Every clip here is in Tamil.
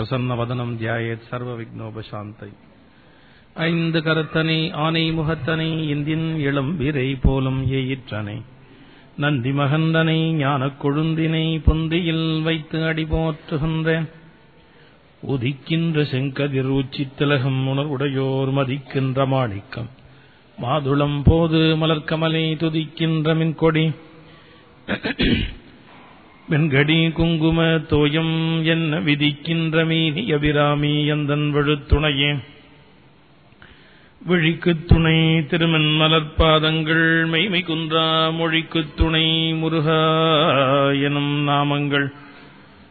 பிரசன்னவதனம் தியாயேத் சர்வ விக்னோபசாந்தை ஐந்து கரத்தனை ஆனை முகத்தனை இந்தின் இளம் வீரை போலும் ஏயிற்றனை நந்தி மகந்தனை ஞானக் கொழுந்தினை பொந்தியில் வைத்து அடி போற்றுகின்றேன் உதிக்கின்ற செங்கதிர் உச்சித்திலகம் உணர்வுடையோர் மதிக்கின்ற மாணிக்கம் மாதுளம் போது மலர்கமலை துதிக்கின்ற மின்கொடி வெண்கடி குங்கும தோயம் என்ன விதிக்கின்ற மீனி அபிராமி எந்தன் வழுத்துணையே? விழிக்குத் துணை திருமன் மலர்பாதங்கள் மெய்மை குன்றா மொழிக்குத் துணை முருகா எனும் நாமங்கள்.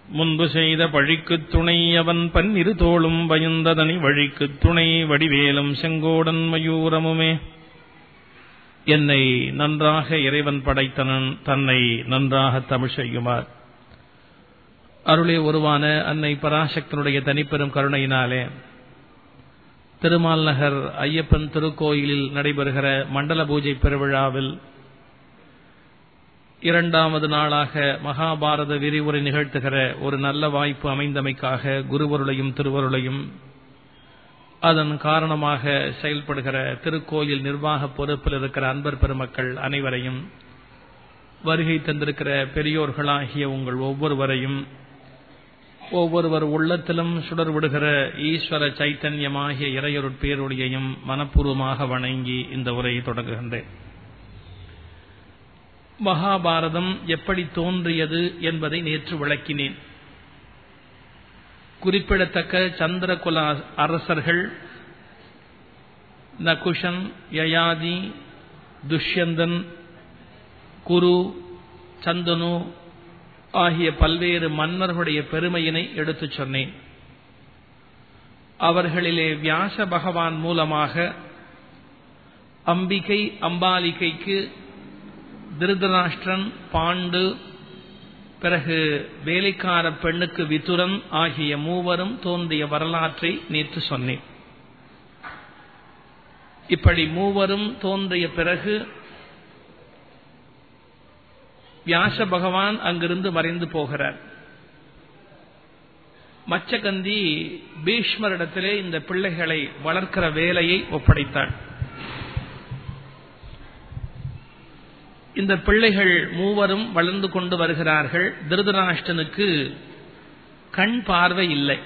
முன்பு செய்த பழிக்குத் துணை அவன் பன்னிரு தோளும் பயந்ததனி வழிக்குத் துணை வடிவேலும் செங்கோடன் மயூரமுமே. என்னை நன்றாக இறைவன் படைத்தனன் தன்னை நன்றாக தமிழ் செய்யுமார். அருளே உருவான அன்னை பராசக்தனுடைய தனிப்பெரும் கருணையினாலே திருமால் நகர் ஐயப்பன் திருக்கோயிலில் நடைபெறுகிற மண்டல பூஜை பெருவிழாவில் இரண்டாவது நாளாக மகாபாரத விரிவுரை நிகழ்த்துகிற ஒரு நல்ல வாய்ப்பு அமைந்தமைக்காக குருவருளையும் திருவருளையும் அதன் காரணமாக செயல்படுகிற திருக்கோயில் நிர்வாக பொறுப்பில் இருக்கிற அன்பர் பெருமக்கள் அனைவரையும் வருகை தந்திருக்கிற பெரியோர்களாகிய உங்கள் ஒவ்வொருவரையும் ஒவ்வொருவர் உள்ளத்திலும் சுடர் விடுகிற ஈஸ்வர சைத்தன்யமாகிய இறையொருட்பேருடையையும் மனப்பூர்வமாக வணங்கி இந்த உரையை தொடங்குகின்றேன். மகாபாரதம் எப்படி தோன்றியது என்பதை நேற்று விளக்கினேன். குறிப்பிடத்தக்க சந்திரகுல அரசர்கள் நகுஷன் யயாதி துஷ்யந்தன் குரு சந்தனு ஆகிய பல்வேறு மன்னர்களுடைய பெருமையினை எடுத்துச் சொன்னேன். அவர்களிலே வியாச பகவான் மூலமாக அம்பிகை அம்பாலிகைக்கு திருதராஷ்டிரன் பாண்டு பிறகு வேலைக்கார பெண்ணுக்கு விதுரன் ஆகிய மூவரும் தோன்றிய வரலாற்றை நேற்று சொன்னேன். இப்படி மூவரும் தோன்றிய பிறகு வியாச பகவான் அங்கிருந்து மறைந்து போகிறார். மச்சகந்தி பீஷ்மரிடத்திலே இந்த பிள்ளைகளை வளர்க்கிற வேலையை ஒப்படைத்தாள். இந்த பிள்ளைகள் மூவரும் வளர்ந்து கொண்டு வருகிறார்கள். திருதராஷ்டனுக்கு கண் பார்வை இல்லை.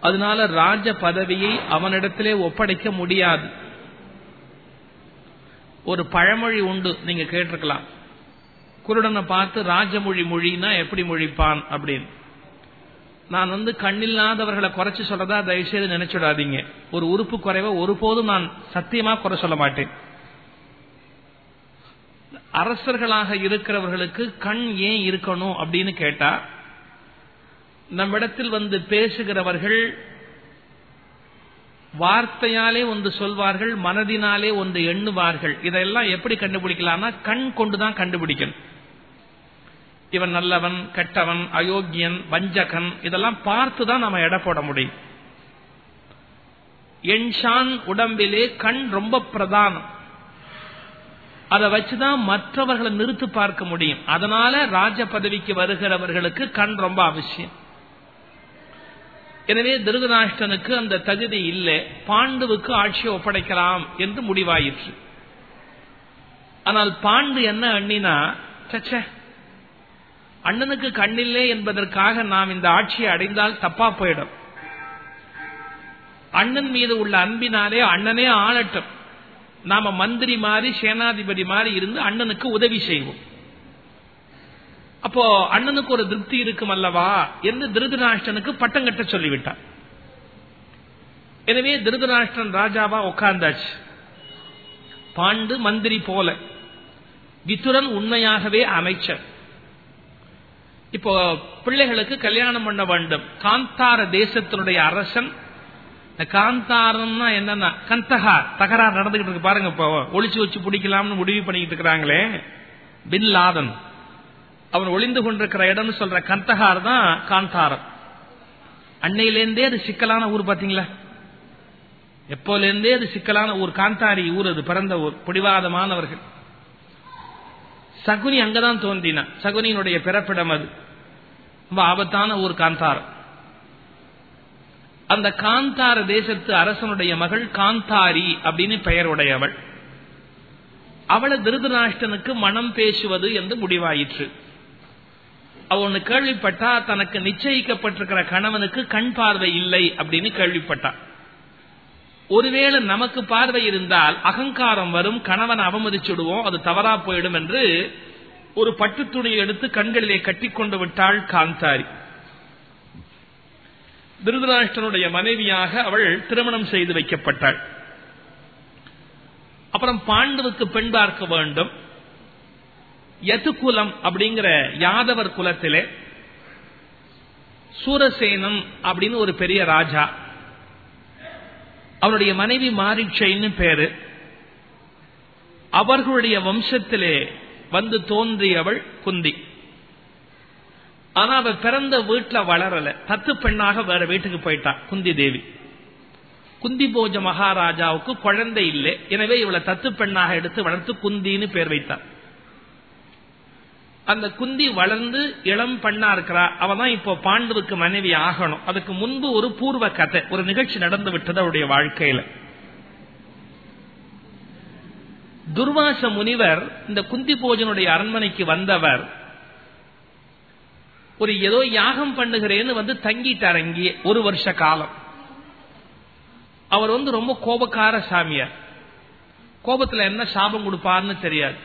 அதனால ராஜ பதவியை அவனிடத்திலே ஒப்படைக்க முடியாது. ஒரு பழமொழி உண்டு நீங்க கேட்டிருக்கலாம். குருடனை பார்த்து ராஜமொழி மொழினா எப்படி மொழிப்பான் அப்படின்னு. நான் வந்து கண்ணில்லாதவர்களை குறைச்சு சொல்றதா தயவுசெய்து நினைச்சிடாதீங்க. ஒரு உறுப்பு குறைவை ஒருபோதும் நான் சத்தியமா குறை சொல்ல மாட்டேன். அரசர்களாக இருக்கிறவர்களுக்கு கண் ஏன் இருக்கணும் அப்படின்னு கேட்டா நம்மிடத்தில் வந்து பேசுகிறவர்கள் வார்த்தையாலே ஒன்று சொல்வார்கள் மனதினாலே ஒன்று எண்ணுவார்கள். இதெல்லாம் எப்படி கண்டுபிடிக்கலாம்னா கண் கொண்டுதான் கண்டுபிடிக்கணும். இவன் நல்லவன் கெட்டவன் அயோக்கியன் வஞ்சகன் இதெல்லாம் பார்த்துதான் நம்ம எடை போட முடியும். என்ஷான் உடம்பிலே கண் ரொம்ப பிரதானம். அதை வச்சுதான் மற்றவர்களை நிறுத்து பார்க்க முடியும். அதனால ராஜ பதவிக்கு வருகிறவர்களுக்கு கண் ரொம்ப அவசியம். எனவே திருதராஷ்டனுக்கு அந்த தகுதி இல்லை. பாண்டுவுக்கு ஆட்சியை ஒப்படைக்கலாம் என்று முடிவாயிற்று. ஆனால் பாண்டு என்ன அண்ணினா சச்ச அண்ணனுக்கு கண்ணில்லை என்பதற்காக நாம் இந்த ஆட்சியை அடைந்தால் தப்பா போயிடும். அண்ணன் மீது உள்ள அன்பினாலே அண்ணனே ஆளட்டும். நாம மந்திரி மாதிரி சேனாதிபதி மாதிரி இருந்து அண்ணனுக்கு உதவி செய்வோம். அப்போ அண்ணனுக்கு ஒரு திருப்தி இருக்கும் அல்லவா என்று திருதராஷ்டனுக்கு பட்டம் கட்ட சொல்லிவிட்டார் எனவே திருதராஷ்டிரன் ராஜாவா உட்கார்ந்தாச்சு. பாண்டு மந்திரி போல வித்துரன் உண்மையாகவே அமைச்சர். இப்போ பிள்ளைகளுக்கு கல்யாணம் பண்ண வேண்டும். காந்தார தேசத்தினுடைய அரசன் காந்தாரம்னா என்னன்னா கந்தகா தகராறு நடந்துகிட்டு இருக்கு பாருங்க இப்போ. ஒளிச்சு வச்சு பிடிக்கலாம்னு முடிவு பண்ணிக்கிட்டு இருக்கிறாங்களே. Bin Laden. அவன் ஒளிந்து கொண்டிருக்கிற இடம்னு சொல்ற கந்தகார் தான் காந்தாரம். அன்னையிலேருந்தே அது சிக்கலான ஊர் பாத்தீங்களா எப்போலேருந்தே அது சிக்கலான ஊர். காந்தாரி ஊர் அது பிறந்த ஊர். பிடிவாதமானவர்கள். சகுனி அங்கதான் தோன்றினான். சகுனியினுடைய பிறப்பிடம் அது. ரொம்ப ஆபத்தான ஊர் காந்தாரம். அந்த காந்தார தேசத்து அரசனுடைய மகள் காந்தாரி அப்படின்னு பெயர் உடையவள். அவளை திருதராஷ்டனுக்கு மனம் பேசுவது என்று முடிவாயிற்று. அவ ஒண்ணு கேள்விப்பட்டா தனக்கு நிச்சயிக்கப்பட்டிருக்கிற கணவனுக்கு கண் பார்வை இல்லை அப்படின்னு கேள்விப்பட்டா. ஒருவேளை நமக்கு பார்வை இருந்தால் அகங்காரம் வரும் கணவன் அவமதிச்சுடுவோம் அது தவறா போயிடும் என்று ஒரு பட்டு துணியை எடுத்து கண்களிலே கட்டிக்கொண்டு விட்டாள் காந்தாரி. திருதராஷ்டனுடைய மனைவியாக அவள் திருமணம் செய்து வைக்கப்பட்டாள். அப்புறம் பாண்டவுக்கு பெண் பார்க்க வேண்டும். யதுகுலம் அப்படிங்கிற யாதவர் குலத்திலே சூரசேனம் அப்படின்னு ஒரு பெரிய ராஜா. அவருடைய மனைவி மாரிச்சைன்னு பேரு. அவர்களுடைய வம்சத்திலே வந்து தோன்றியவள் குந்தி. ஆனா அவ பிறந்த வீட்டுல வளரல. தத்து பெண்ணாக வேற வீட்டுக்கு போயிட்டா குந்தி தேவி. குந்தி போஜ மகாராஜாவுக்கு குழந்தை இல்லை. எனவே இவளை தத்து பெண்ணாக எடுத்து வளர்த்து குந்தின்னு பேர் வைத்தார். அந்த குந்தி வளர்ந்து இளம் பெண்ணா இருக்கிறா. அவதான் இப்போ பாண்டவுக்கு மனைவி ஆகணும். அதுக்கு முன்பு ஒரு பூர்வ கதை ஒரு நிகழ்ச்சி நடந்து விட்டது அவருடைய வாழ்க்கையில. துர்வாச முனிவர் இந்த குந்தி போஜனுடைய அரண்மனைக்கு வந்தவர் ஒரு ஏதோ யாகம் பண்ணுகிறேன்னு வந்து தங்கிட்டார் அங்கே ஒரு வருஷ காலம். அவர் வந்து ரொம்ப கோபக்கார சாமியார். கோபத்துல என்ன சாபம் கொடுப்பார்னு தெரியாது.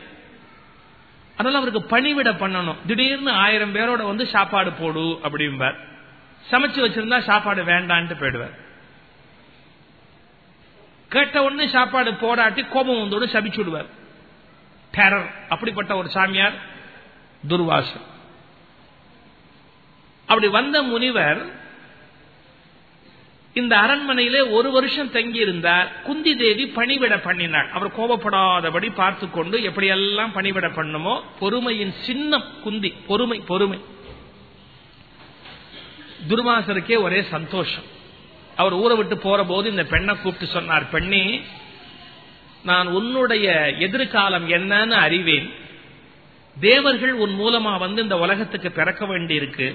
அதனால அவருக்கு பணிவிட பண்ணணும். திடீர்னு ஆயிரம் பேரோட வந்து சாப்பாடு போடு அப்படிம்பார். சமைச்சு வச்சிருந்தா சாப்பாடு வேண்டான்ட்டு போயிடுவார். கேட்ட உடனே சாப்பாடு போராட்டி கோபம் வந்தோடு சபிச்சுடுவார். டெரர் அப்படிப்பட்ட ஒரு சாமியார் துர்வாசம். அப்படி வந்த முனிவர் இந்த அரண்மனையிலே ஒரு வருஷம் தங்கி இருந்தார் குந்தி தேவி பணிவிட பண்ணினாள். அவர் கோபப்படாதபடி பார்த்து கொண்டு எப்படியெல்லாம் பணிவிட பண்ணுமோ பொறுமையின் சின்னம் குந்தி பொறுமை பொறுமை. துர்வாசருக்கே ஒரே சந்தோஷம். அவர் ஊரை விட்டு போற போது இந்த பெண்ணை கூப்பிட்டு சொன்னார் பெண்ணே நான் உன்னுடைய எதிர்காலம் என்னன்னு அறிவேன். தேவர்கள் உன் மூலமா வந்து இந்த உலகத்துக்கு பிறக்க வேண்டி இருக்கு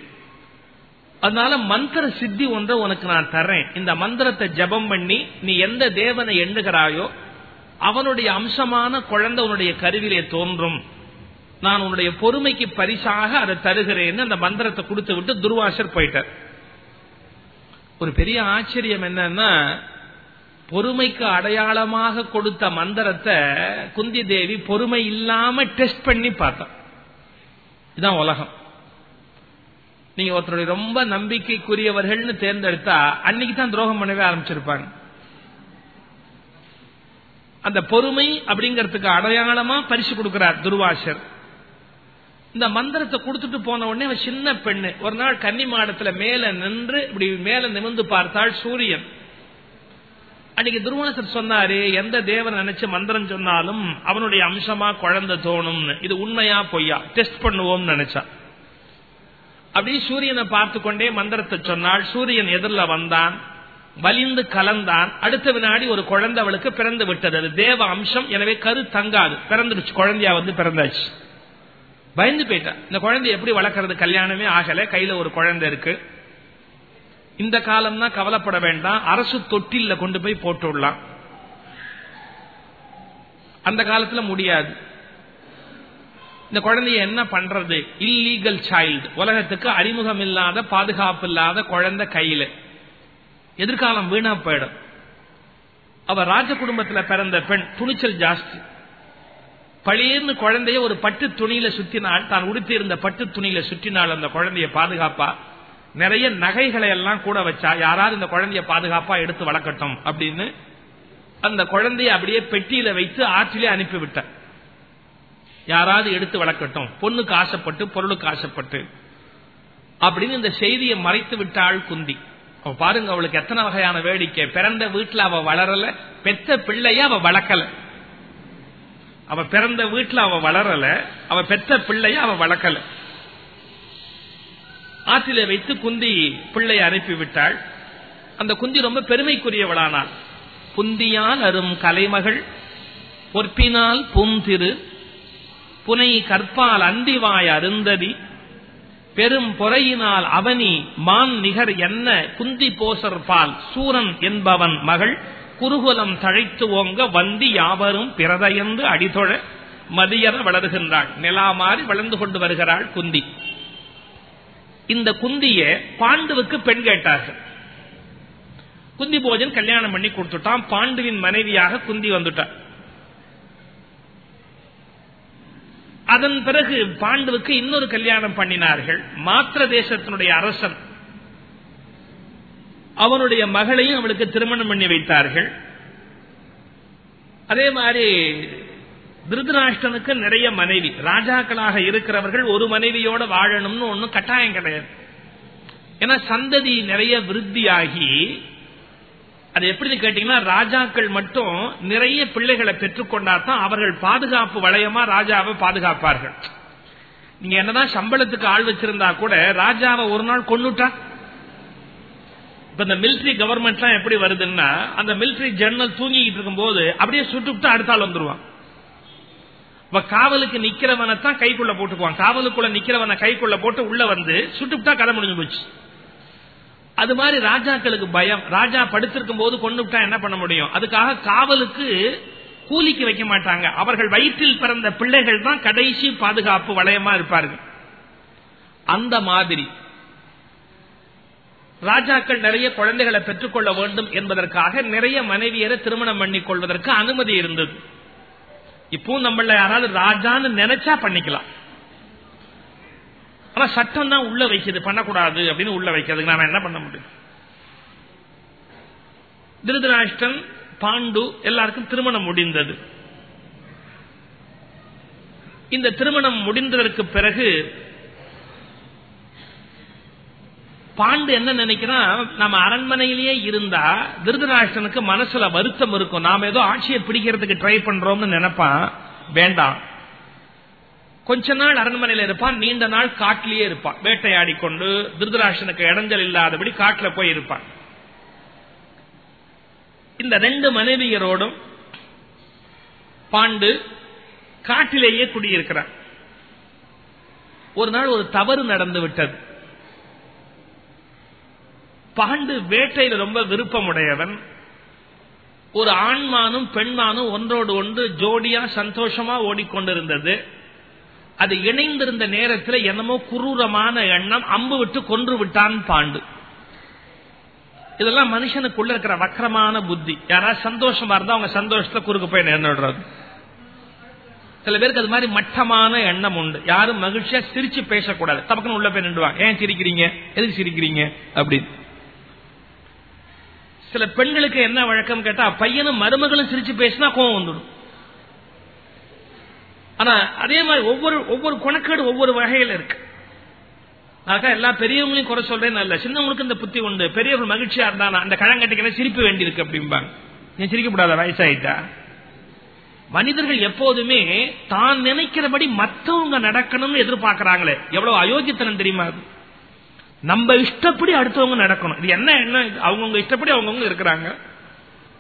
அதனால மந்திர சித்தி ஒன்றை உனக்கு நான் தர்றேன். இந்த மந்திரத்தை ஜபம் பண்ணி நீ எந்த தேவனை எண்ணுகிறாயோ அவனுடைய அம்சமான குழந்தை உன்னுடைய கருவிலே தோன்றும். நான் உன்னுடைய பொறுமைக்கு பரிசாக அதை தருகிறேன்னு அந்த மந்திரத்தை கொடுத்து விட்டு துர்வாசர் போயிட்டார். ஒரு பெரிய ஆச்சரியம் என்னன்னா பொறுமைக்கு அடையாளமாக கொடுத்த மந்திரத்தை குந்தி தேவி பொறுமை இல்லாம டெஸ்ட் பண்ணி பார்த்தான். இதுதான் உலகம். நீங்க ஒருத்தருடைய ரொம்ப நம்பிக்கைக்குரியவர்கள்னு தேர்ந்தெடுத்தா அன்னைக்கு தான் துரோகம் பண்ணவே ஆரம்பிச்சிருப்பாங்க. அந்த பொறுமை அப்படிங்கறதுக்கு அடையாளமா பரிசு கொடுக்கிறார் துர்வாசர். இந்த மந்திரத்தை கொடுத்துட்டு போன உடனே அவன் சின்ன பெண்ணு. ஒரு நாள் கன்னி மாடத்துல மேல நின்று இப்படி மேல நிமிர்ந்து பார்த்தாள் சூரியன். அன்னைக்கு துருவாசர் சொன்னாரு எந்த தேவன் நினைச்சு மந்திரம் சொன்னாலும் அவனுடைய அம்சமா குழந்தை தோணும்னு. இது உண்மையா பொய்யா? டெஸ்ட் பண்ணுவோம்னு நினைச்சா அப்படி சூரியனை பார்த்து கொண்டே மந்திரத்தை சொன்னால் சூரியன் எதிரில் வந்தான். வலிந்து கலந்தான். அடுத்த வினாடி ஒரு குழந்தை அவளுக்கு பிறந்து விட்டது. அது தேவ அம்சம். எனவே கரு தங்காது. பிறந்துடுச்சு. குழந்தையா வந்து பிறந்தாச்சு. பயந்து போயிட்டான் இந்த குழந்தை எப்படி வளர்க்கறது? கல்யாணமே ஆகல. கையில ஒரு குழந்தை இருக்கு. இந்த காலம்னா கவலைப்பட வேண்டாம். அரசு தொட்டில கொண்டு போய் போட்டு விடலாம் அந்த காலத்துல முடியாது. இந்த குழந்தைய என்ன பண்றது? இல்லீகல் சைல்டு உலகத்துக்கு அறிமுகம் இல்லாத பாதுகாப்பு இல்லாத குழந்தை கையில. எதிர்காலம் வீணா போயிடும். அவ ராஜ குடும்பத்துல பிறந்த பெண் துணிச்சல் ஜாஸ்தி. பழியர்னு குழந்தைய ஒரு பட்டு துணியில சுத்தினாள் தான் உடுத்தி இருந்த பட்டு துணியில சுற்றினாள் அந்த குழந்தைய பாதுகாப்பா? நிறைய நகைகளை எல்லாம் கூட வச்சா யாராவது இந்த குழந்தைய பாதுகாப்பா எடுத்து வளர்க்கட்டும் அப்படின்னு அந்த குழந்தைய அப்படியே பெட்டியில வைத்து ஆற்றிலே அனுப்பிவிட்டார். யாராவது எடுத்து வளர்க்கட்டும். பொண்ணுக்கு ஆசைப்பட்டு பொருளுக்கு ஆசைப்பட்டு. அப்படின்னு இந்த செய்தியை மறைத்து விட்டாள் குந்தி. அவ பாருங்க அவளுக்கு எத்தனை வகையான வேடிக்கை. பிறந்த வீட்டுல அவ வளரல பெத்த பிள்ளைய அவ வளர்க்கல. அவ பிறந்த வீட்டுல அவ வளரல அவ பெத்த பிள்ளைய அவ வளர்க்கல. ஆற்றில வைத்து குந்தி பிள்ளையை அனுப்பிவிட்டாள் அந்த குந்தி ரொம்ப பெருமைக்குரியவளானாள். புந்தியால் அரும் கலைமகள் பொற்பினால் பூந்திரு புனை கற்பால் அந்திவாய் அருந்ததி பெரும் பொறையினால் அவனி மான் நிகர் என்ன குந்தி போசர் பால் சூரன் என்பவன் மகள் குருகுலம் தழைத்து ஓங்க வந்தி யாவரும் பிறதையந்து அடிதொழ மதியர வளர்கின்றாள். நிலா மாறி வளர்ந்து கொண்டு வருகிறாள் குந்தி. இந்த குந்திய பாண்டுவுக்கு பெண் கேட்டார்கள். குந்தி போஜன் கல்யாணம் பண்ணி கொடுத்துட்டான். பாண்டுவின் மனைவியாக குந்தி வந்துட்டான். அதன் பிறகு பாண்டுவுக்கு இன்னொரு கல்யாணம் பண்ணினார்கள். மாத்திர தேசத்தினுடைய அரசன். அவனுடைய மகளையும் அவளுக்கு திருமணம் பண்ணி வைத்தார்கள். அதே மாதிரி திருதராஷ்டனுக்கு நிறைய மனைவி. ராஜாக்களாக இருக்கிறவர்கள் ஒரு மனைவியோட வாழணும்னு ஒன்னும் கட்டாயம் கிடையாது. ஏன்னா சந்ததி நிறைய விருத்தியாகி அது எப்படின்னு கேட்டீங்கன்னா ராஜாக்கள் மட்டும் நிறைய பிள்ளைகளை பெற்றுக்கொண்டாதான் அவர்கள் பாதுகாப்பு வளையமா ராஜாவை பாதுகாப்பார்கள். நீங்க என்னதான் சம்பளத்துக்கு ஆள் வச்சிருந்தா கூட ராஜாவை ஒரு நாள் கொண்டுட்டா இப்ப இந்த மிலிட்டரி கவர்மெண்ட் எப்படி வருதுன்னா அந்த மிலிட்டரி ஜெனரல் தூங்கிட்டு இருக்கும் போது அப்படியே சுட்டுவிட்டு அடுத்த ஆள் வந்துருவான். காவலுக்கு நிக்கிறவனை தான் கைக்குள்ள போட்டுக்குவான். காவலுக்குள்ள நிக்கிறவனை கைக்குள்ள போட்டு உள்ள வந்து சுட்டுவிட்டா கதை முடிஞ்சு போச்சு. அது மாதிரி ராஜாக்களுக்கு பயம். ராஜா படுத்திருக்கும் போது கொண்டு விட்டா என்ன பண்ண முடியும்? அதுக்காக காவலுக்கு கூலிக்கு வைக்க மாட்டாங்க. அவர்கள் வயிற்றில் பிறந்த பிள்ளைகள் தான் கடைசி பாதுகாப்பு வளையமா இருப்பார்கள். அந்த மாதிரி ராஜாக்கள் நிறைய குழந்தைகளை பெற்றுக்கொள்ள வேண்டும் என்பதற்காக நிறைய மனைவியரை திருமணம் பண்ணிக் கொள்வதற்கு அனுமதி இருந்தது. இப்போ நம்மள யாராவது ராஜான்னு நினைச்சா பண்ணிக்கலாம். ஆனா சட்டம் தான் உள்ள வைக்கிறது பண்ணக்கூடாது அப்படின்னு உள்ள வைக்கிறதுக்கு நாம என்ன பண்ண முடியும்? திருதராஷ்டன் பாண்டு எல்லாருக்கும் திருமணம் முடிந்தது. இந்த திருமணம் முடிந்ததற்கு பிறகு பாண்டு என்ன நினைக்கிறான் நம்ம அரண்மனையிலேயே இருந்தா திருதராஷ்டனுக்கு மனசுல வருத்தம் இருக்கும். நாம ஏதோ ஆட்சியை பிடிக்கிறதுக்கு ட்ரை பண்றோம்னு நினைப்பான். வேண்டாம். கொஞ்ச நாள் அரண்மனையில் இருப்பான் நீண்ட நாள் காட்டிலேயே இருப்பான். வேட்டையாடி கொண்டு திருதராஷனுக்கு இடைஞ்சல் இல்லாதபடி காட்டில் போய் இருப்பான். இந்த ரெண்டு மனைவியரோடும் பாண்டு காட்டிலேயே குடியிருக்கிறார். ஒரு நாள் ஒரு தவறு நடந்து விட்டது. பாண்டு வேட்டையில் ரொம்ப விருப்பமுடையவன். ஒரு ஆண்மானும் பெண்மானும் ஒன்றோடு ஒன்று ஜோடியா சந்தோஷமா ஓடிக்கொண்டிருந்தது. அது இணைந்திருந்த நேரத்தில் என்னமோ குரூரமான எண்ணம் அம்பு விட்டு கொன்று விட்டான் பாண்டு. இதெல்லாம் மனுஷனுக்குள்ள இருக்கிற வக்கரமான புத்தி. யாராவது சந்தோஷமா இருந்தா அவங்க சந்தோஷத்தை குறுக்கு போய் நேர்ந்துடுறது சில பேருக்கு அது மாதிரி மட்டமான எண்ணம் உண்டு. யாரும் மகிழ்ச்சியா சிரிச்சு பேசக்கூடாது. தமக்குன்னு உள்ள போய் நின்றுவாங்க. ஏன் சிரிக்கிறீங்க? எதுக்கு சிரிக்கிறீங்க? அப்படின்னு. சில பெண்களுக்கு என்ன வழக்கம் கேட்டா பையனும் மருமகளும் சிரிச்சு பேசினா கோவம் வந்துடும். ஆனா அதே மாதிரி ஒவ்வொரு ஒவ்வொரு குணக்கேடு ஒவ்வொரு வகையில் இருக்கு. அதுக்காக எல்லா பெரியவங்களையும் குறை சொல்றேன் நல்ல சின்னவங்களுக்கு இந்த புத்தி உண்டு. பெரியவர்கள் மகிழ்ச்சியா இருந்தானா அந்த கழங்கட்டிக்கிற சிரிப்பு வேண்டியிருக்கு அப்படிம்பாங்க. நீ சிரிக்கப்படாத? வயசாயிட்டா? மனிதர்கள் எப்போதுமே தான் நினைக்கிறபடி மற்றவங்க நடக்கணும்னு எதிர்பார்க்கிறாங்களே. எவ்வளவு அயோக்கியத்தனம் தெரியுமா அது? நம்ம இஷ்டப்படி அடுத்தவங்க நடக்கணும். இது என்ன என்ன அவங்கவுங்க இஷ்டப்படி அவங்கவுங்க இருக்கிறாங்க.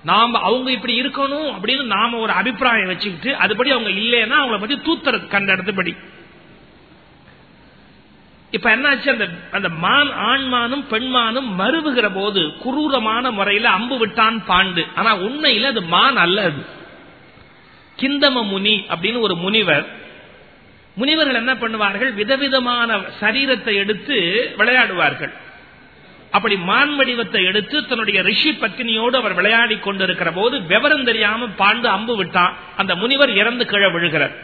நாம அவங்க இப்படி இருக்கணும் அப்படின்னு நாம ஒரு அபிப்பிராயம் வச்சுக்கிட்டு அதுபடி அவங்க இல்லைன்னா அவங்கள பத்தி தூத்துறது கண்ட இடத்துபடி இப்ப என்னாச்சு? அந்த அந்த மான் ஆண்மானும் பெண்மானும் மருவுகிற போது குரூரமான முறையில அம்பு விட்டான் பாண்டு. ஆனா உண்மையில அது மான் அல்ல அது. கிந்தம முனி அப்படின்னு ஒரு முனிவர் முனிவர்கள் என்ன பண்ணுவார்கள்? விதவிதமான சரீரத்தை எடுத்து விளையாடுவார்கள். அப்படி மான் வடிவத்தை எடுத்து தன்னுடைய ரிஷி பத்தினியோடு அவர் விளையாடி கொண்டிருக்கிற போது விவரம் தெரியாம பாண்டு அம்பு விட்டான். அந்த முனிவர் இறந்து கீழே விழுகிறார்.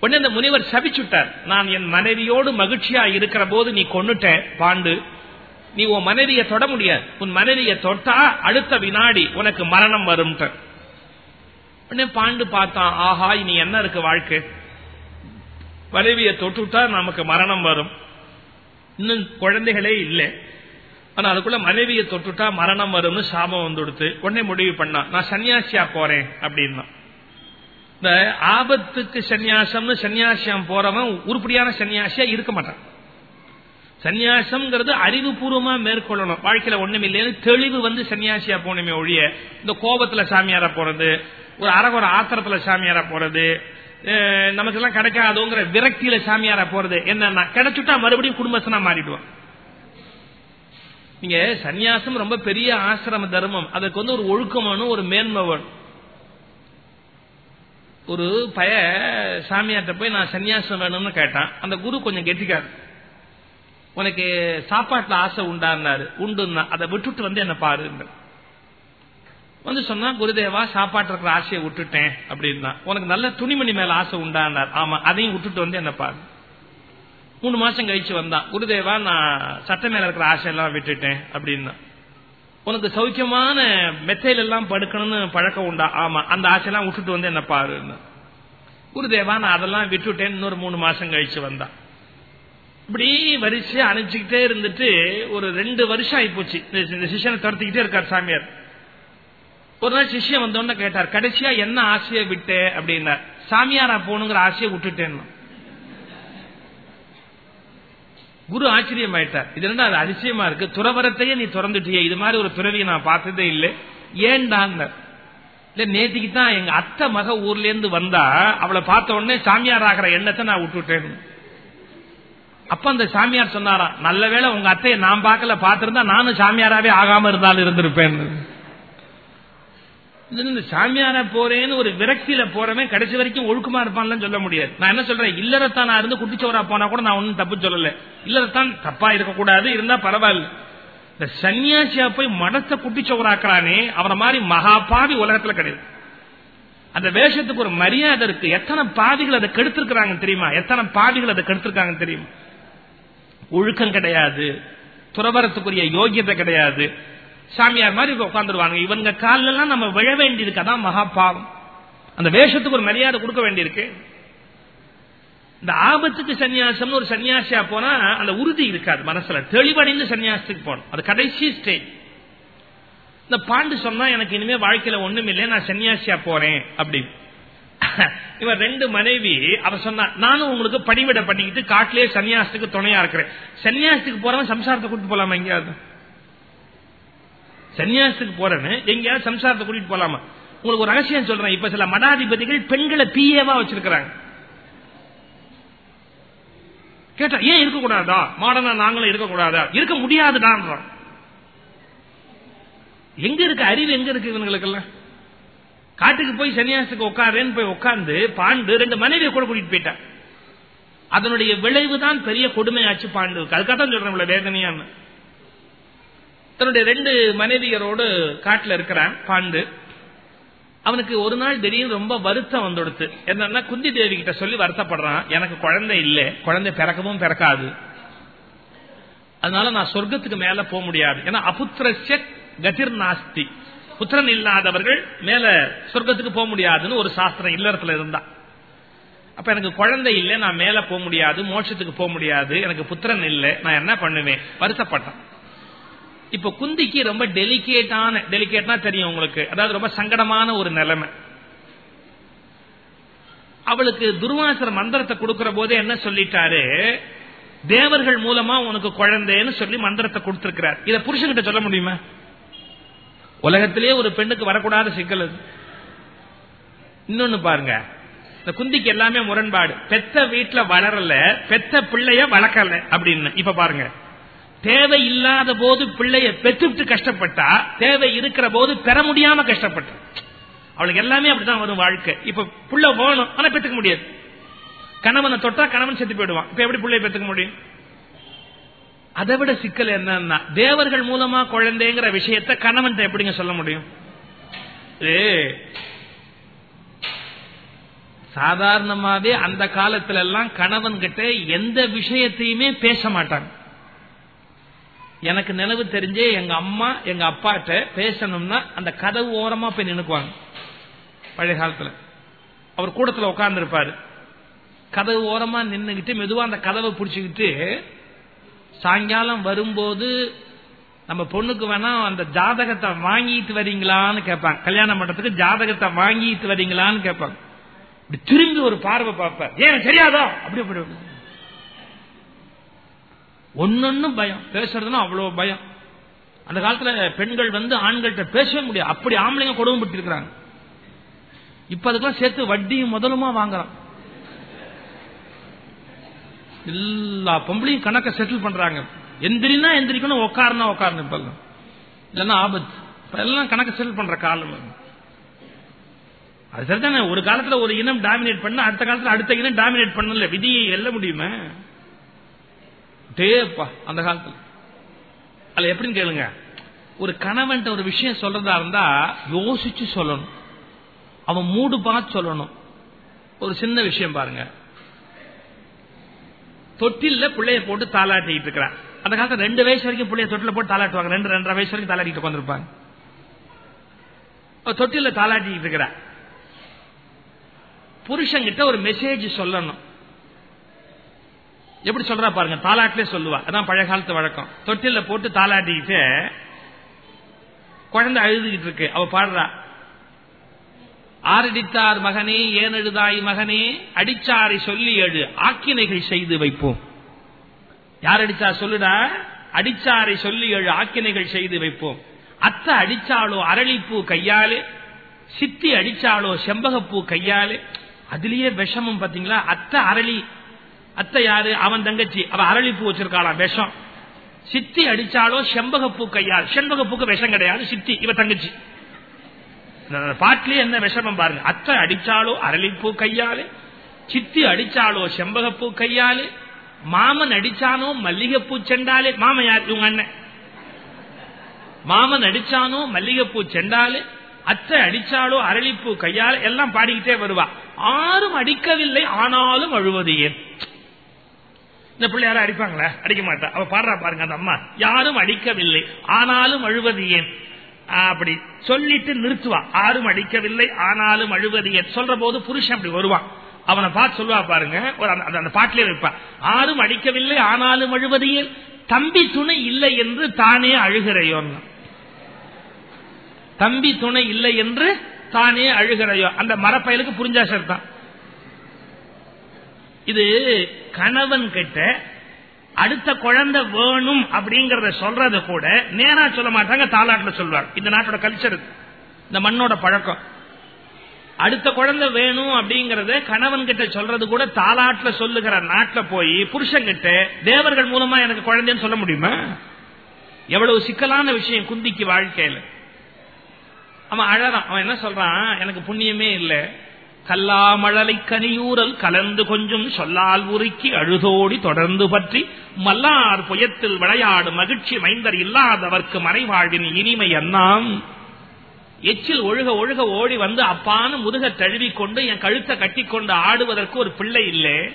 உடனே அந்த முனிவர் சபிச்சுட்டார். நான் என் மனைவியோடு மகிழ்ச்சியா இருக்கிற போது நீ கொண்டுட்ட பாண்டு. நீ உன் மனைவியை தொட முடியாது. உன் மனைவியை தொட்டா அடுத்த வினாடி உனக்கு மரணம் வரும் உடனே பாண்டு பார்த்தான் ஆஹா இனி என்ன இருக்கு வாழ்க்கை? மனைவியை தொட்டுட்டா நமக்கு மரணம் வரும். இன்னும் குழந்தைகளே இல்லை. ஆனா அதுக்குள்ள மனைவியை தொட்டுட்டா மரணம் வரும்னு சாபம் வந்து கொடுத்து உடனே முடிவு பண்ணா நான் சன்னியாசியா போறேன் அப்படின்னா. இந்த ஆபத்துக்கு சன்னியாசம்னு சன்னியாசியம் போறவன் உருப்படியான சன்னியாசியா இருக்க மாட்டான். சன்னியாசம்ங்கிறது அறிவுபூர்வமா மேற்கொள்ளணும். வாழ்க்கையில ஒண்ணும் இல்லைன்னு தெளிவு வந்து சன்னியாசியா போனமே ஒழிய இந்த கோபத்துல சாமியாரா போறது ஒரு அரகுற ஆத்திரத்துல சாமியாரா போறது நமக்கு எல்லாம் கிடைக்காதோங்கிற விரக்தியில சாமியாரா போறது என்னன்னா கிடைச்சுட்டா மறுபடியும் குடும்பசனா மாறிடுவான் நீங்க சன்னியாசம் ரொம்ப பெரிய ஆசிரம தர்மம். அதுக்கு வந்து ஒரு ஒழுக்கமான ஒரு மேன்மை வேணும். ஒரு பய சாமியார்ட்ட போய் நான் சன்னியாசம் வேணும்னு கேட்டான். அந்த குரு கொஞ்சம் கெட்டிக்காரு. உனக்கு சாப்பாட்டுல ஆசை உண்டான்னாரு. உண்டுன்னா அதை விட்டுட்டு வந்து என்ன பாருங்க வந்து சொன்னா குருதேவா சாப்பாட்டு இருக்கிற ஆசையை விட்டுட்டேன் அப்படின்னா. உனக்கு நல்ல துணிமணி மேல ஆசை உண்டானார். ஆமா அதையும் விட்டுட்டு வந்து என்ன பாரு. மூணு மாசம் கழிச்சு வந்தான். குருதேவா நான் சட்டை மேல இருக்கிற ஆசையெல்லாம் விட்டுட்டேன் அப்படின்னா. உனக்கு சௌக்கியமான மெத்தையில எல்லாம் படுக்கணும்னு பழக்கம் உண்டா? ஆமா அந்த ஆசையெல்லாம் விட்டுட்டு வந்து என்ன பாருன்னு. குருதேவா நான் அதெல்லாம் விட்டுட்டேன் இன்னொரு மூணு மாசம் கழிச்சு வந்தான். இப்படி வரிசையா அணைச்சுக்கிட்டே இருந்துட்டு ஒரு ரெண்டு வருஷம் ஆயிப்போச்சு. இந்த சிஷனை துரத்திக்கிட்டே இருக்கார் சாமியார். ஒரு நாள் சிஷியம் வந்தோன்னு கேட்டார் கடைசியா என்ன ஆசையை விட்டே? அப்படின்னார். சாமியாரா போகணுங்கிற ஆசையை விட்டுட்டேன் குரு ஆச்சரியம் ஆயிட்டார் இது என்ன அது அதிசயமா இருக்கு? துறவரத்தையே நீ திறந்துட்டியே. இது மாதிரி ஒரு துறவியை நான் பார்த்ததே இல்லை. ஏன்டாங்க இல்ல நேத்திக்கு தான் எங்க அத்தை மக ஊர்ல இருந்து வந்தா அவளை பார்த்த உடனே சாமியார் ஆகிற எண்ணத்தை நான் விட்டுட்டேன் அப்ப அந்த சாமியார் சொன்னாராம் நல்ல வேளை உங்க அத்தையை நான் பார்க்கல பார்த்திருந்தா நானும் சாமியாராவே ஆகாம இருந்தாலும் இருந்திருப்பேன் இந்த சாமியார போறேன்னு ஒரு விரக்தியில போறவன் கடைசி வரைக்கும் ஒழுக்கமா இருப்பான்லாம் சொல்ல முடியாது. நான் என்ன சொல்றேன்? இல்லறத்தானா இருந்து குட்டிச்சவரா போனா கூட நான் ஒன்னும் தப்பு சொல்லல. இல்லறத்தான் தப்பா இருக்கக்கூடாது இருந்தா பரவாயில்ல. இந்த சன்னியாசியா போய் மடத்தை குட்டிச்சோராக்குறானே அவரை மாதிரி மகாபாவி உலகத்துல கிடையாது. அந்த வேஷத்துக்கு ஒரு மரியாதை இருக்கு. எத்தனை பாவிகள் அதை கெடுத்திருக்கிறாங்க தெரியுமா? எத்தனை பாவிகள் அதை கெடுத்திருக்காங்க தெரியுமா? ஒழுக்கம் கிடையாது. துறவரத்துக்குரிய யோகியத்தை கிடையாது. சாமியார் மாதிரி உட்காந்துருவாங்க இவங்க காலெல்லாம் நம்ம விழ வேண்டியிருக்கு அதான் மகா பாவம் அந்த வேஷத்துக்கு ஒரு மரியாதை கொடுக்க வேண்டியிருக்கு. இந்த ஆபத்துக்கு சன்னியாசம் ஒரு சன்னியாசியா போனா அந்த உறுதி இருக்காது மனசுல. தெளிவடைந்து சன்னியாசத்துக்கு போகணும். அது கடைசி ஸ்டேஜ் இந்த பாண்டு சொன்னா எனக்கு இனிமே வாழ்க்கையில ஒண்ணும் இல்லை நான் சன்னியாசியா போறேன் அப்படின்னு. இவர் ரெண்டு மனைவி அவர் சொன்னா நானும் உங்களுக்கு படிவிட பண்ணிக்கிட்டு காட்டிலேயே சன்னியாசத்துக்கு துணையா இருக்கிறேன். சன்னியாசத்துக்கு போறவன் சம்சாரத்தை கூட்டு போலாமா எங்கேயாவது? சன்னியாசத்துக்கு போறேன்னு எங்கேயாவது சம்சாரத்தை கூட்டிட்டு போலாமா? உங்களுக்கு ஒரு ரகசியம் சொல்றேன். இப்ப சில மடாதிபதிகள் பெண்களை பிஏவா வச்சிருக்கிறாங்க. கேட்டா ஏன் இருக்கக்கூடாதா? மாடனா நாங்களும் இருக்கக்கூடாதா? இருக்க முடியாதுதான் எங்க இருக்கு அறிவு? எங்க இருக்கு இவங்களுக்கெல்லாம்? காட்டுக்கு போய் சன்னியாசத்துக்கு உட்காருன்னு போய் உட்கார்ந்து பாண்டு ரெண்டு மனைவியை கூட கூட்டிட்டு போயிட்டான் அதனுடைய விளைவு தான் பெரிய கொடுமையாச்சு பாண்டு. அதுக்காக தான் சொல்றேன் வேதனையான்னு. தன்னுடைய ரெண்டு மனைவியரோடு காட்டுல இருக்கிறான் பாண்டு. அவனுக்கு ஒரு நாள் திடீர்னு ரொம்ப வருத்தம் வந்துடுத்து. என்னன்னா குந்தி தேவி கிட்ட சொல்லி வருத்தப்படுறான். எனக்கு குழந்தை இல்லை. குழந்தை பிறக்கவும் பிறக்காது. அதனால நான் சொர்க்கத்துக்கு மேல போக முடியாது. ஏன்னா அபுத்திரஸ்ய கதிர் நாஸ்தி. புத்திரன் இல்லாதவர்கள் மேல சொர்க்கத்துக்கு போக முடியாதுன்னு ஒரு சாஸ்திரம் இல்லறத்துல இருந்தா. அப்ப எனக்கு குழந்தை இல்லை நான் மேல போக முடியாது மோட்சத்துக்கு போக முடியாது எனக்கு புத்திரன் இல்லை நான் என்ன பண்ணுவேன்? வருத்தப்பட்டான். இப்ப குந்திக்கு ரொம்ப டெலிகேட்டான டெலிகேட்னா தெரியும் உங்களுக்கு. அதாவது ரொம்ப சங்கடமான ஒரு நிலைமை. அவளுக்கு துர்வாசர மந்திரத்தை கொடுக்கிற போதே என்ன சொல்லிட்டாரு? தேவர்கள் மூலமா உனக்கு குழந்தைன்னு சொல்லி மந்திரத்தை கொடுத்திருக்கிறார். இதை புருஷன்கிட்ட சொல்ல முடியுமா? உலகத்திலேயே ஒரு பெண்ணுக்கு வரக்கூடாத சிக்கல் அது. இன்னொன்னு பாருங்க. இந்த குந்திக்கு எல்லாமே முரண்பாடு. பெத்த வீட்டுல வளரல பெத்த பிள்ளைய வளர்க்கல அப்படின்னு. இப்ப பாருங்க. தேவை இல்லாத போது பிள்ளைய பெற்று கஷ்டப்பட்டா தேவை இருக்கிற போது பெற முடியாம கஷ்டப்பட்ட. அவளுக்கு எல்லாமே அப்படிதான் வரும் வாழ்க்கை. இப்ப புள்ள வேணும் ஆனா பெற்றுக்க முடியாது. கணவனை தொட்டா கணவன் செத்து போயிடுவான். இப்ப எப்படி பிள்ளைய பெற்றுக்க முடியும்? அதை விட சிக்கல் என்னன்னா தேவர்கள் மூலமா குழந்தைங்கிற விஷயத்த கணவன் எப்படிங்க சொல்ல முடியும்? சாதாரணமாவே அந்த காலத்துல எல்லாம் கணவன் கிட்ட எந்த விஷயத்தையுமே பேச மாட்டாங்க. எனக்கு நினைவு தெரிஞ்சே எங்க அம்மா எங்க அப்பாட்ட பேசணும்னா அந்த கதவு ஓரமா போய் நினைக்குவாங்க பழைய காலத்துல. அவர் கூடத்துல உட்கார்ந்து இருப்பாரு கதவு ஓரமா நின்னுகிட்டு மெதுவா அந்த கதவை பிடிச்சுக்கிட்டு சாயங்காலம் வரும்போது நம்ம பொண்ணுக்கு வேணா அந்த ஜாதகத்தை வாங்கிட்டு வரீங்களான்னு கேட்பாங்க. கல்யாண மண்டபத்துக்கு ஜாதகத்தை வாங்கிட்டு வரீங்களான்னு கேட்பாங்க. இப்படி திரும்பி ஒரு பார்வை பார்ப்பேன் ஏன் சரியாதோ அப்படி அப்படி. ஒன்னொன்னு பயம். பேசுறதுன்னா அவ்வளவு பயம். அந்த காலத்துல பெண்கள் வந்து ஆண்கள்கிட்ட பேசவே முடியாது. அப்படி ஆம்பளைங்க கொடுமைப்பட்டு இருக்கிறாங்க இப்ப அதுக்கெல்லாம் சேர்த்து வட்டியும் முதலுமா வாங்குறான். எல்லா பொம்பளையும் கணக்க செட்டில் பண்றாங்க. எந்திரினா எந்திரிக்கணும் உக்காருனா உட்காரணும் இப்ப இல்லைன்னா ஆபத்து. இப்ப எல்லாம் கணக்க செட்டில் பண்ற காலம் அது. சரிதானே? ஒரு காலத்துல ஒரு இனம் டாமினேட் பண்ண அடுத்த காலத்துல அடுத்த இனம் டாமினேட் பண்ணல. விதியை எல்ல முடியுமா? டேப்பா அந்த காலத்தில். அல்ல எப்படின்னு கேளுங்க. ஒரு கணவன்ட்ட ஒரு விஷயம் சொல்றதா இருந்தா யோசிச்சு சொல்லணும். அவன் மூடு பார்த்து சொல்லணும். ஒரு சின்ன விஷயம் பாருங்க. தொட்டில பிள்ளைய போட்டு தாளாட்டிட்டு இருக்கிறான். அந்த காலத்துல ரெண்டு வயசு வரைக்கும் பிள்ளைய தொட்டில போட்டு தாளாட்டுவாங்க. ரெண்டு ரெண்டரை வயசு வரைக்கும் தாளாட்டிட்டு உட்காந்துருப்பாங்க தொட்டில தாளாட்டிட்டு இருக்கிறான். புருஷங்கிட்ட ஒரு மெசேஜ் சொல்லணும். எப்படி சொல்றா பாருங்க தாலாட்டிலே சொல்லுவா. அதான் பழைய காலத்து வழக்கம். தொட்டில போட்டு தாலாட்டிக்கிட்டு குழந்தை அழுதுகிட்டு இருக்கு. அவ பாடுறா ஆரடித்தார் மகனே ஏனெழுதாய் மகனே அடிச்சாரை சொல்லி எழு ஆக்கினைகள் செய்து வைப்போம். யார் அடிச்சா சொல்லுடா அடிச்சாரை சொல்லி எழு ஆக்கினைகள் செய்து வைப்போம். அத்தை அடிச்சாலோ அரளிப்பூ கையாலே சித்தி அடிச்சாலோ செம்பகப்பூ கையாலே அதுலயே விஷமம் பாத்தீங்களா? அத்தை அரளி அத்தை யாரு அவன் தங்கச்சி அவ அரளிப்பூ வச்சிருக்காளா விஷம். சித்தி அடிச்சாலோ செம்பகப்பூ கையால். செம்பகப்பூக்கு விஷம் கிடையாது சித்தி இவ தங்கச்சி. பாட்டிலே என்ன விஷமம் பாருங்க. அத்தை அடிச்சாலோ அரளிப்பூ கையாலே சித்தி அடிச்சாலோ செம்பகப்பூ கையாலே மாமன் அடிச்சானோ மல்லிகைப்பூ செண்டாலே. மாமன் யார்? இவங்க அண்ணன். மாமன் அடிச்சானோ மல்லிகைப்பூ செண்டாலே அத்தை அடிச்சாலோ அரளிப்பூ கையால் எல்லாம் பாடிக்கிட்டே வருவா. ஆறும் அடிக்கவில்லை ஆனாலும் அழுவது ஏன்? இந்த பிள்ளை யாரும் அடிப்பாங்களா? அடிக்க மாட்டா. அவ பாடுறா பாருங்க அந்த அம்மா. யாரும் அடிக்கவில்லை. ஆனாலும் அழுவது ஏன்? அப்படி சொல்லிட்டு நிறுத்துவா. யாரும் அடிக்கவில்லை ஆனாலும் அழுவது ஏன்? சொல்ற போது புருஷன் அப்படி வருவான் அவனை பார்த்து சொல்லுவா பாருங்க அந்த பாட்டிலே வைப்பான் ஆறும் அடிக்கவில்லை ஆனாலும் அழுவது ஏன்? தம்பி துணை இல்லை என்று தானே அழுகிறையோன்னு. தம்பி துணை இல்லை என்று தானே அழுகிறையோ? அந்த மரப்பயலுக்கு புரிஞ்சா தான் இது கணவன் கிட்ட அடுத்த குழந்தை வேணும் அப்படிங்கறத சொல்றத கூட நேரா சொல்ல மாட்டாங்க தாலாட்டுல சொல்வார். இந்த நாட்டோட கல்ச்சர் இந்த மண்ணோட பழக்கம். அடுத்த குழந்தை வேணும் அப்படிங்கறத கணவன் கிட்ட சொல்றது கூட தாலாட்டுல சொல்லுகிற நாட்டுல போய் புருஷங்கிட்ட தேவர்கள் மூலமா எனக்கு குழந்தைன்னு சொல்ல முடியுமா? எவ்வளவு சிக்கலான விஷயம் குந்திக்கு வாழ்க்கையில. அவன் அழறான். அவன் என்ன சொல்றான்? எனக்கு புண்ணியமே இல்லை. கல்லாமழலை கனியூரல் கலந்து கொஞ்சம் சொல்லால் உருக்கி அழுதோடி தொடர்ந்து பற்றி மல்லார் புயத்தில் விளையாடும் மகிழ்ச்சி மைந்தர் இல்லாதவர்க்கு மறைவாழ்வின் இனிமை என்னாம்? எச்சில் ஒழுக ஒழுக ஓடி வந்து அப்பான்னு முதுக தழுவிக்கொண்டு என் கழுத்தை கட்டிக்கொண்டு ஆடுவதற்கு ஒரு பிள்ளை இல்லை.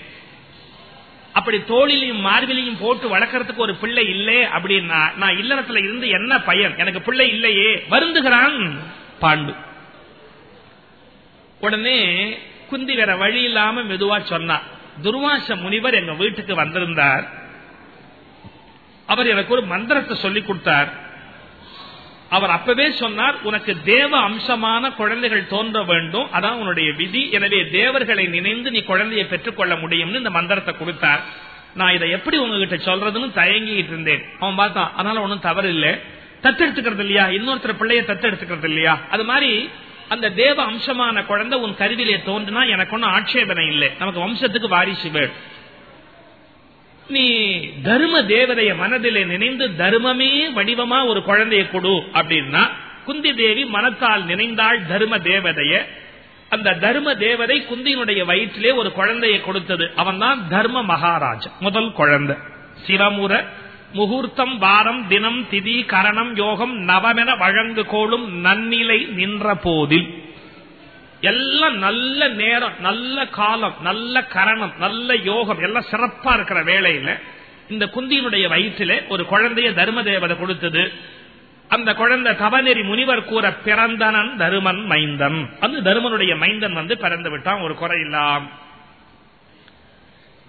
அப்படி தோளிலையும் மார்பிலையும் போட்டு வளர்க்கறதுக்கு ஒரு பிள்ளை இல்லை அப்படின்னா நான் இல்லறத்துல இருந்து என்ன பயன்? எனக்கு பிள்ளை இல்லையே. வருந்துகிறான் பாண்டு. உடனே குந்தி வேற வழி இல்லாம மெதுவா சொன்னார் துர்வாச முனிவர் எங்க வீட்டுக்கு வந்திருந்தார். அவர் எனக்கு ஒரு மந்திரத்தை சொல்லி கொடுத்தார். அவர் அப்பவே சொன்னார் உனக்கு தேவ அம்சமான குழந்தைகள் தோன்ற வேண்டும் அதான் உன்னுடைய விதி எனவே தேவர்களை நினைந்து நீ குழந்தையை பெற்றுக்கொள்ள முடியும்னு இந்த மந்திரத்தை கொடுத்தார். நான் இதை எப்படி உங்ககிட்ட சொல்றதுன்னு தயங்கிட்டு இருந்தேன். அவன் பார்த்தான் அதனால ஒன்னும் தவறு இல்லை தத்தெடுத்துக்கிறது இல்லையா? இன்னொருத்தர் பிள்ளைய தத்தெடுத்துக்கிறது இல்லையா? அது மாதிரி அந்த தேவ அம்சமான குழந்தை உன் கருவிலே தோன்றுனா எனக்கு ஒன்னும் ஆட்சேபனை இல்லை. நமக்கு வம்சத்துக்கு வாரிசு வேணும் நீ தர்ம தேவதைய மனதிலே நினைந்து தர்மமே வடிவமா ஒரு குழந்தைய கொடு அப்படின்னா குந்தி தேவி மனத்தால் நினைந்தாள் தர்ம தேவதைய. அந்த தர்ம தேவதை குந்தியினுடைய வயிற்றிலே ஒரு குழந்தையை கொடுத்தது. அவன் தான் தர்ம மகாராஜா முதல் குழந்தை. சிவமுற முகூர்த்தம் வாரம் தினம் திதி கரணம் யோகம் நவமென வழங்கு கோளும் நன்னிலை நின்ற போதில். எல்லாம் நல்ல நேரம் நல்ல காலம் நல்ல கரணம் நல்ல யோகம் எல்லாம் சிறப்பா இருக்கிற வேலையில இந்த குந்தியினுடைய வயிற்றில ஒரு குழந்தைய தர்ம தேவதை கொடுத்தது. அந்த குழந்தை தவநெறி முனிவர் கூற பிறந்தனன் தருமன் மைந்தன். அந்த தருமனுடைய மைந்தன் வந்து பிறந்து விட்டான் ஒரு குறை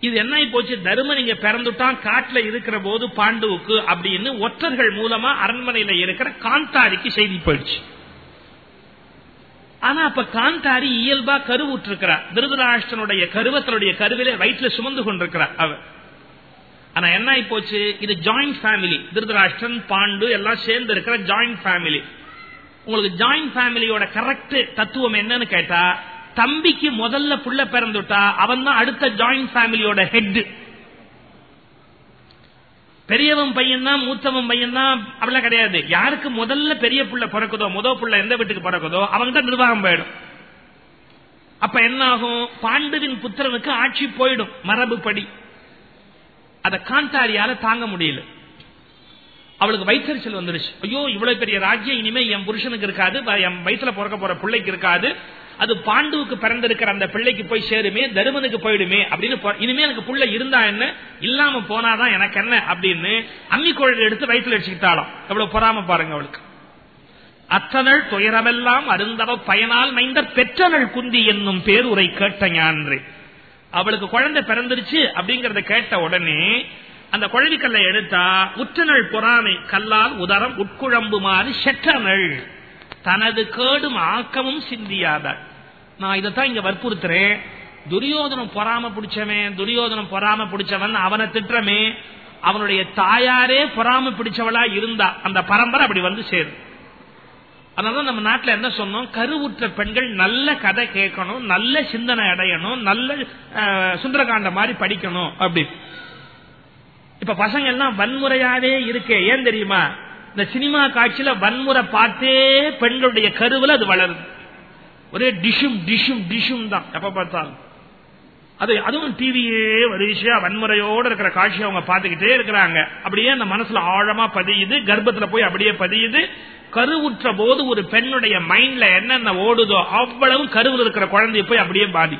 இது என்ன போச்சு? தருமன் இங்க பிறந்துட்டான் காட்டுல இருக்கிற போது பாண்டுவுக்கு அப்படின்னு ஒற்றர்கள் மூலமா அரண்மனையில இருக்கிற காந்தாரிக்கு செய்தி போயிடுச்சு. ஆனா அப்ப காந்தாரி இயல்பா கருவுற்று இருக்கிறார் திருதராஷ்டனுடைய கருவத்தனுடைய கருவிலே வயிற்றுல சுமந்து கொண்டிருக்கிறார் அவர். ஆனா என்ன போச்சு? இது ஜாயிண்ட் ஃபேமிலி திருதராஷ்டன் பாண்டு எல்லாம் சேர்ந்து இருக்கிற ஜாயிண்ட் ஃபேமிலி உங்களுக்கு ஜாயிண்ட் ஃபேமிலியோட கரெக்ட் தத்துவம் என்னன்னு கேட்டா தம்பிக்கு முதல்ல புள்ள பிறந்துட்டா அவன் தான் அடுத்த ஜாயிண்ட் ஃபேமிலியோட ஹெட் பெரியவன் பையன் தான் மூத்தவன் பையன் தான் அப்படிலாம் கிடையாது. யாருக்கு முதல்ல பெரிய புள்ள பிறக்குதோ முதல் புள்ள எந்த வீட்டுக்கு பிறக்குதோ அவங்க நிர்வாகம் போயிடும். அப்ப என்ன ஆகும் பாண்டுவின் புத்திரனுக்கு ஆட்சி போயிடும் மரபுப்படி அத காந்தாரியால தாங்க முடியல. அவளுக்கு வயிற்றுச்சல் வந்துருச்சு. ஐயோ இவ்வளவு பெரிய ராஜ்யம் இனிமே என் புருஷனுக்கு இருக்காது என் வயிற்றுல பிறக்க போற பிள்ளைக்கு இருக்காது. அது பாண்டுவுக்கு பிறந்திருக்கிற அந்த பிள்ளைக்கு போய் சேருமே தருமனுக்கு போயிடுமே அப்படின்னு இனிமே எனக்கு புள்ள இருந்தா என்ன? இல்லாம போனாதான் எனக்கு என்ன அப்படின்னு அம்மி குழல் எடுத்து வயிற்றுல வச்சுக்கிட்டாலும் எவ்வளவு பொறாம பாருங்க அவளுக்கு. அத்தனள் துயரமெல்லாம் அருந்தவ பயனால் மைந்த பெற்றனள் குந்தி என்னும் பேருரை கேட்ட ஞான்று அவளுக்கு குழந்தை பிறந்துருச்சு அப்படிங்கறத கேட்ட உடனே அந்த குழவி கல்லை எடுத்தா உற்றனள் பொறாமை கல்லால் உதரம் உட்குழம்புமாறு செற்றனள். தனது கேடும் ஆக்கமும் சிந்தியாதாள். நான் இதைத்தான் இங்க வற்புறுத்துறேன். துரியோதனம் பொறாம பிடிச்சவன் துரியோதனம் பொறாம பிடிச்சவன் அவனை திட்டமே அவனுடைய தாயாரே பொறாம பிடிச்சவளா இருந்தா அந்த பரம்பரை அப்படி வந்து சேரும். அதனால நம்ம நாட்டில் என்ன சொன்னோம்? கருவுற்ற பெண்கள் நல்ல கதை கேட்கணும் நல்ல சிந்தனை அடையணும் நல்ல சுந்தரகாண்ட மாதிரி படிக்கணும் அப்படி இப்ப பசங்க எல்லாம் வன்முறையாவே இருக்கே ஏன் தெரியுமா? இந்த சினிமா காட்சியில வன்முறை பார்த்தே பெண்களுடைய கருவில் அது வளருது. ஒரே டிஷும் டிஷும் டிஷும் தான். எப்ப பார்த்தாலும். அது அதுவும் டிவியே வரிசையா வன்முறையோடு இருக்கிற காட்சி அவங்க பார்த்துக்கிட்டே இருக்கிறாங்க. அப்படியே அந்த மனசுல ஆழமா பதியுது கர்ப்பத்துல போய் அப்படியே பதியுது. கருவுற்ற போது ஒரு பெண்ணுடைய மைண்ட்ல என்னென்ன ஓடுதோ அவ்வளவு கருவில் இருக்கிற குழந்தைய போய் அப்படியே பாதி.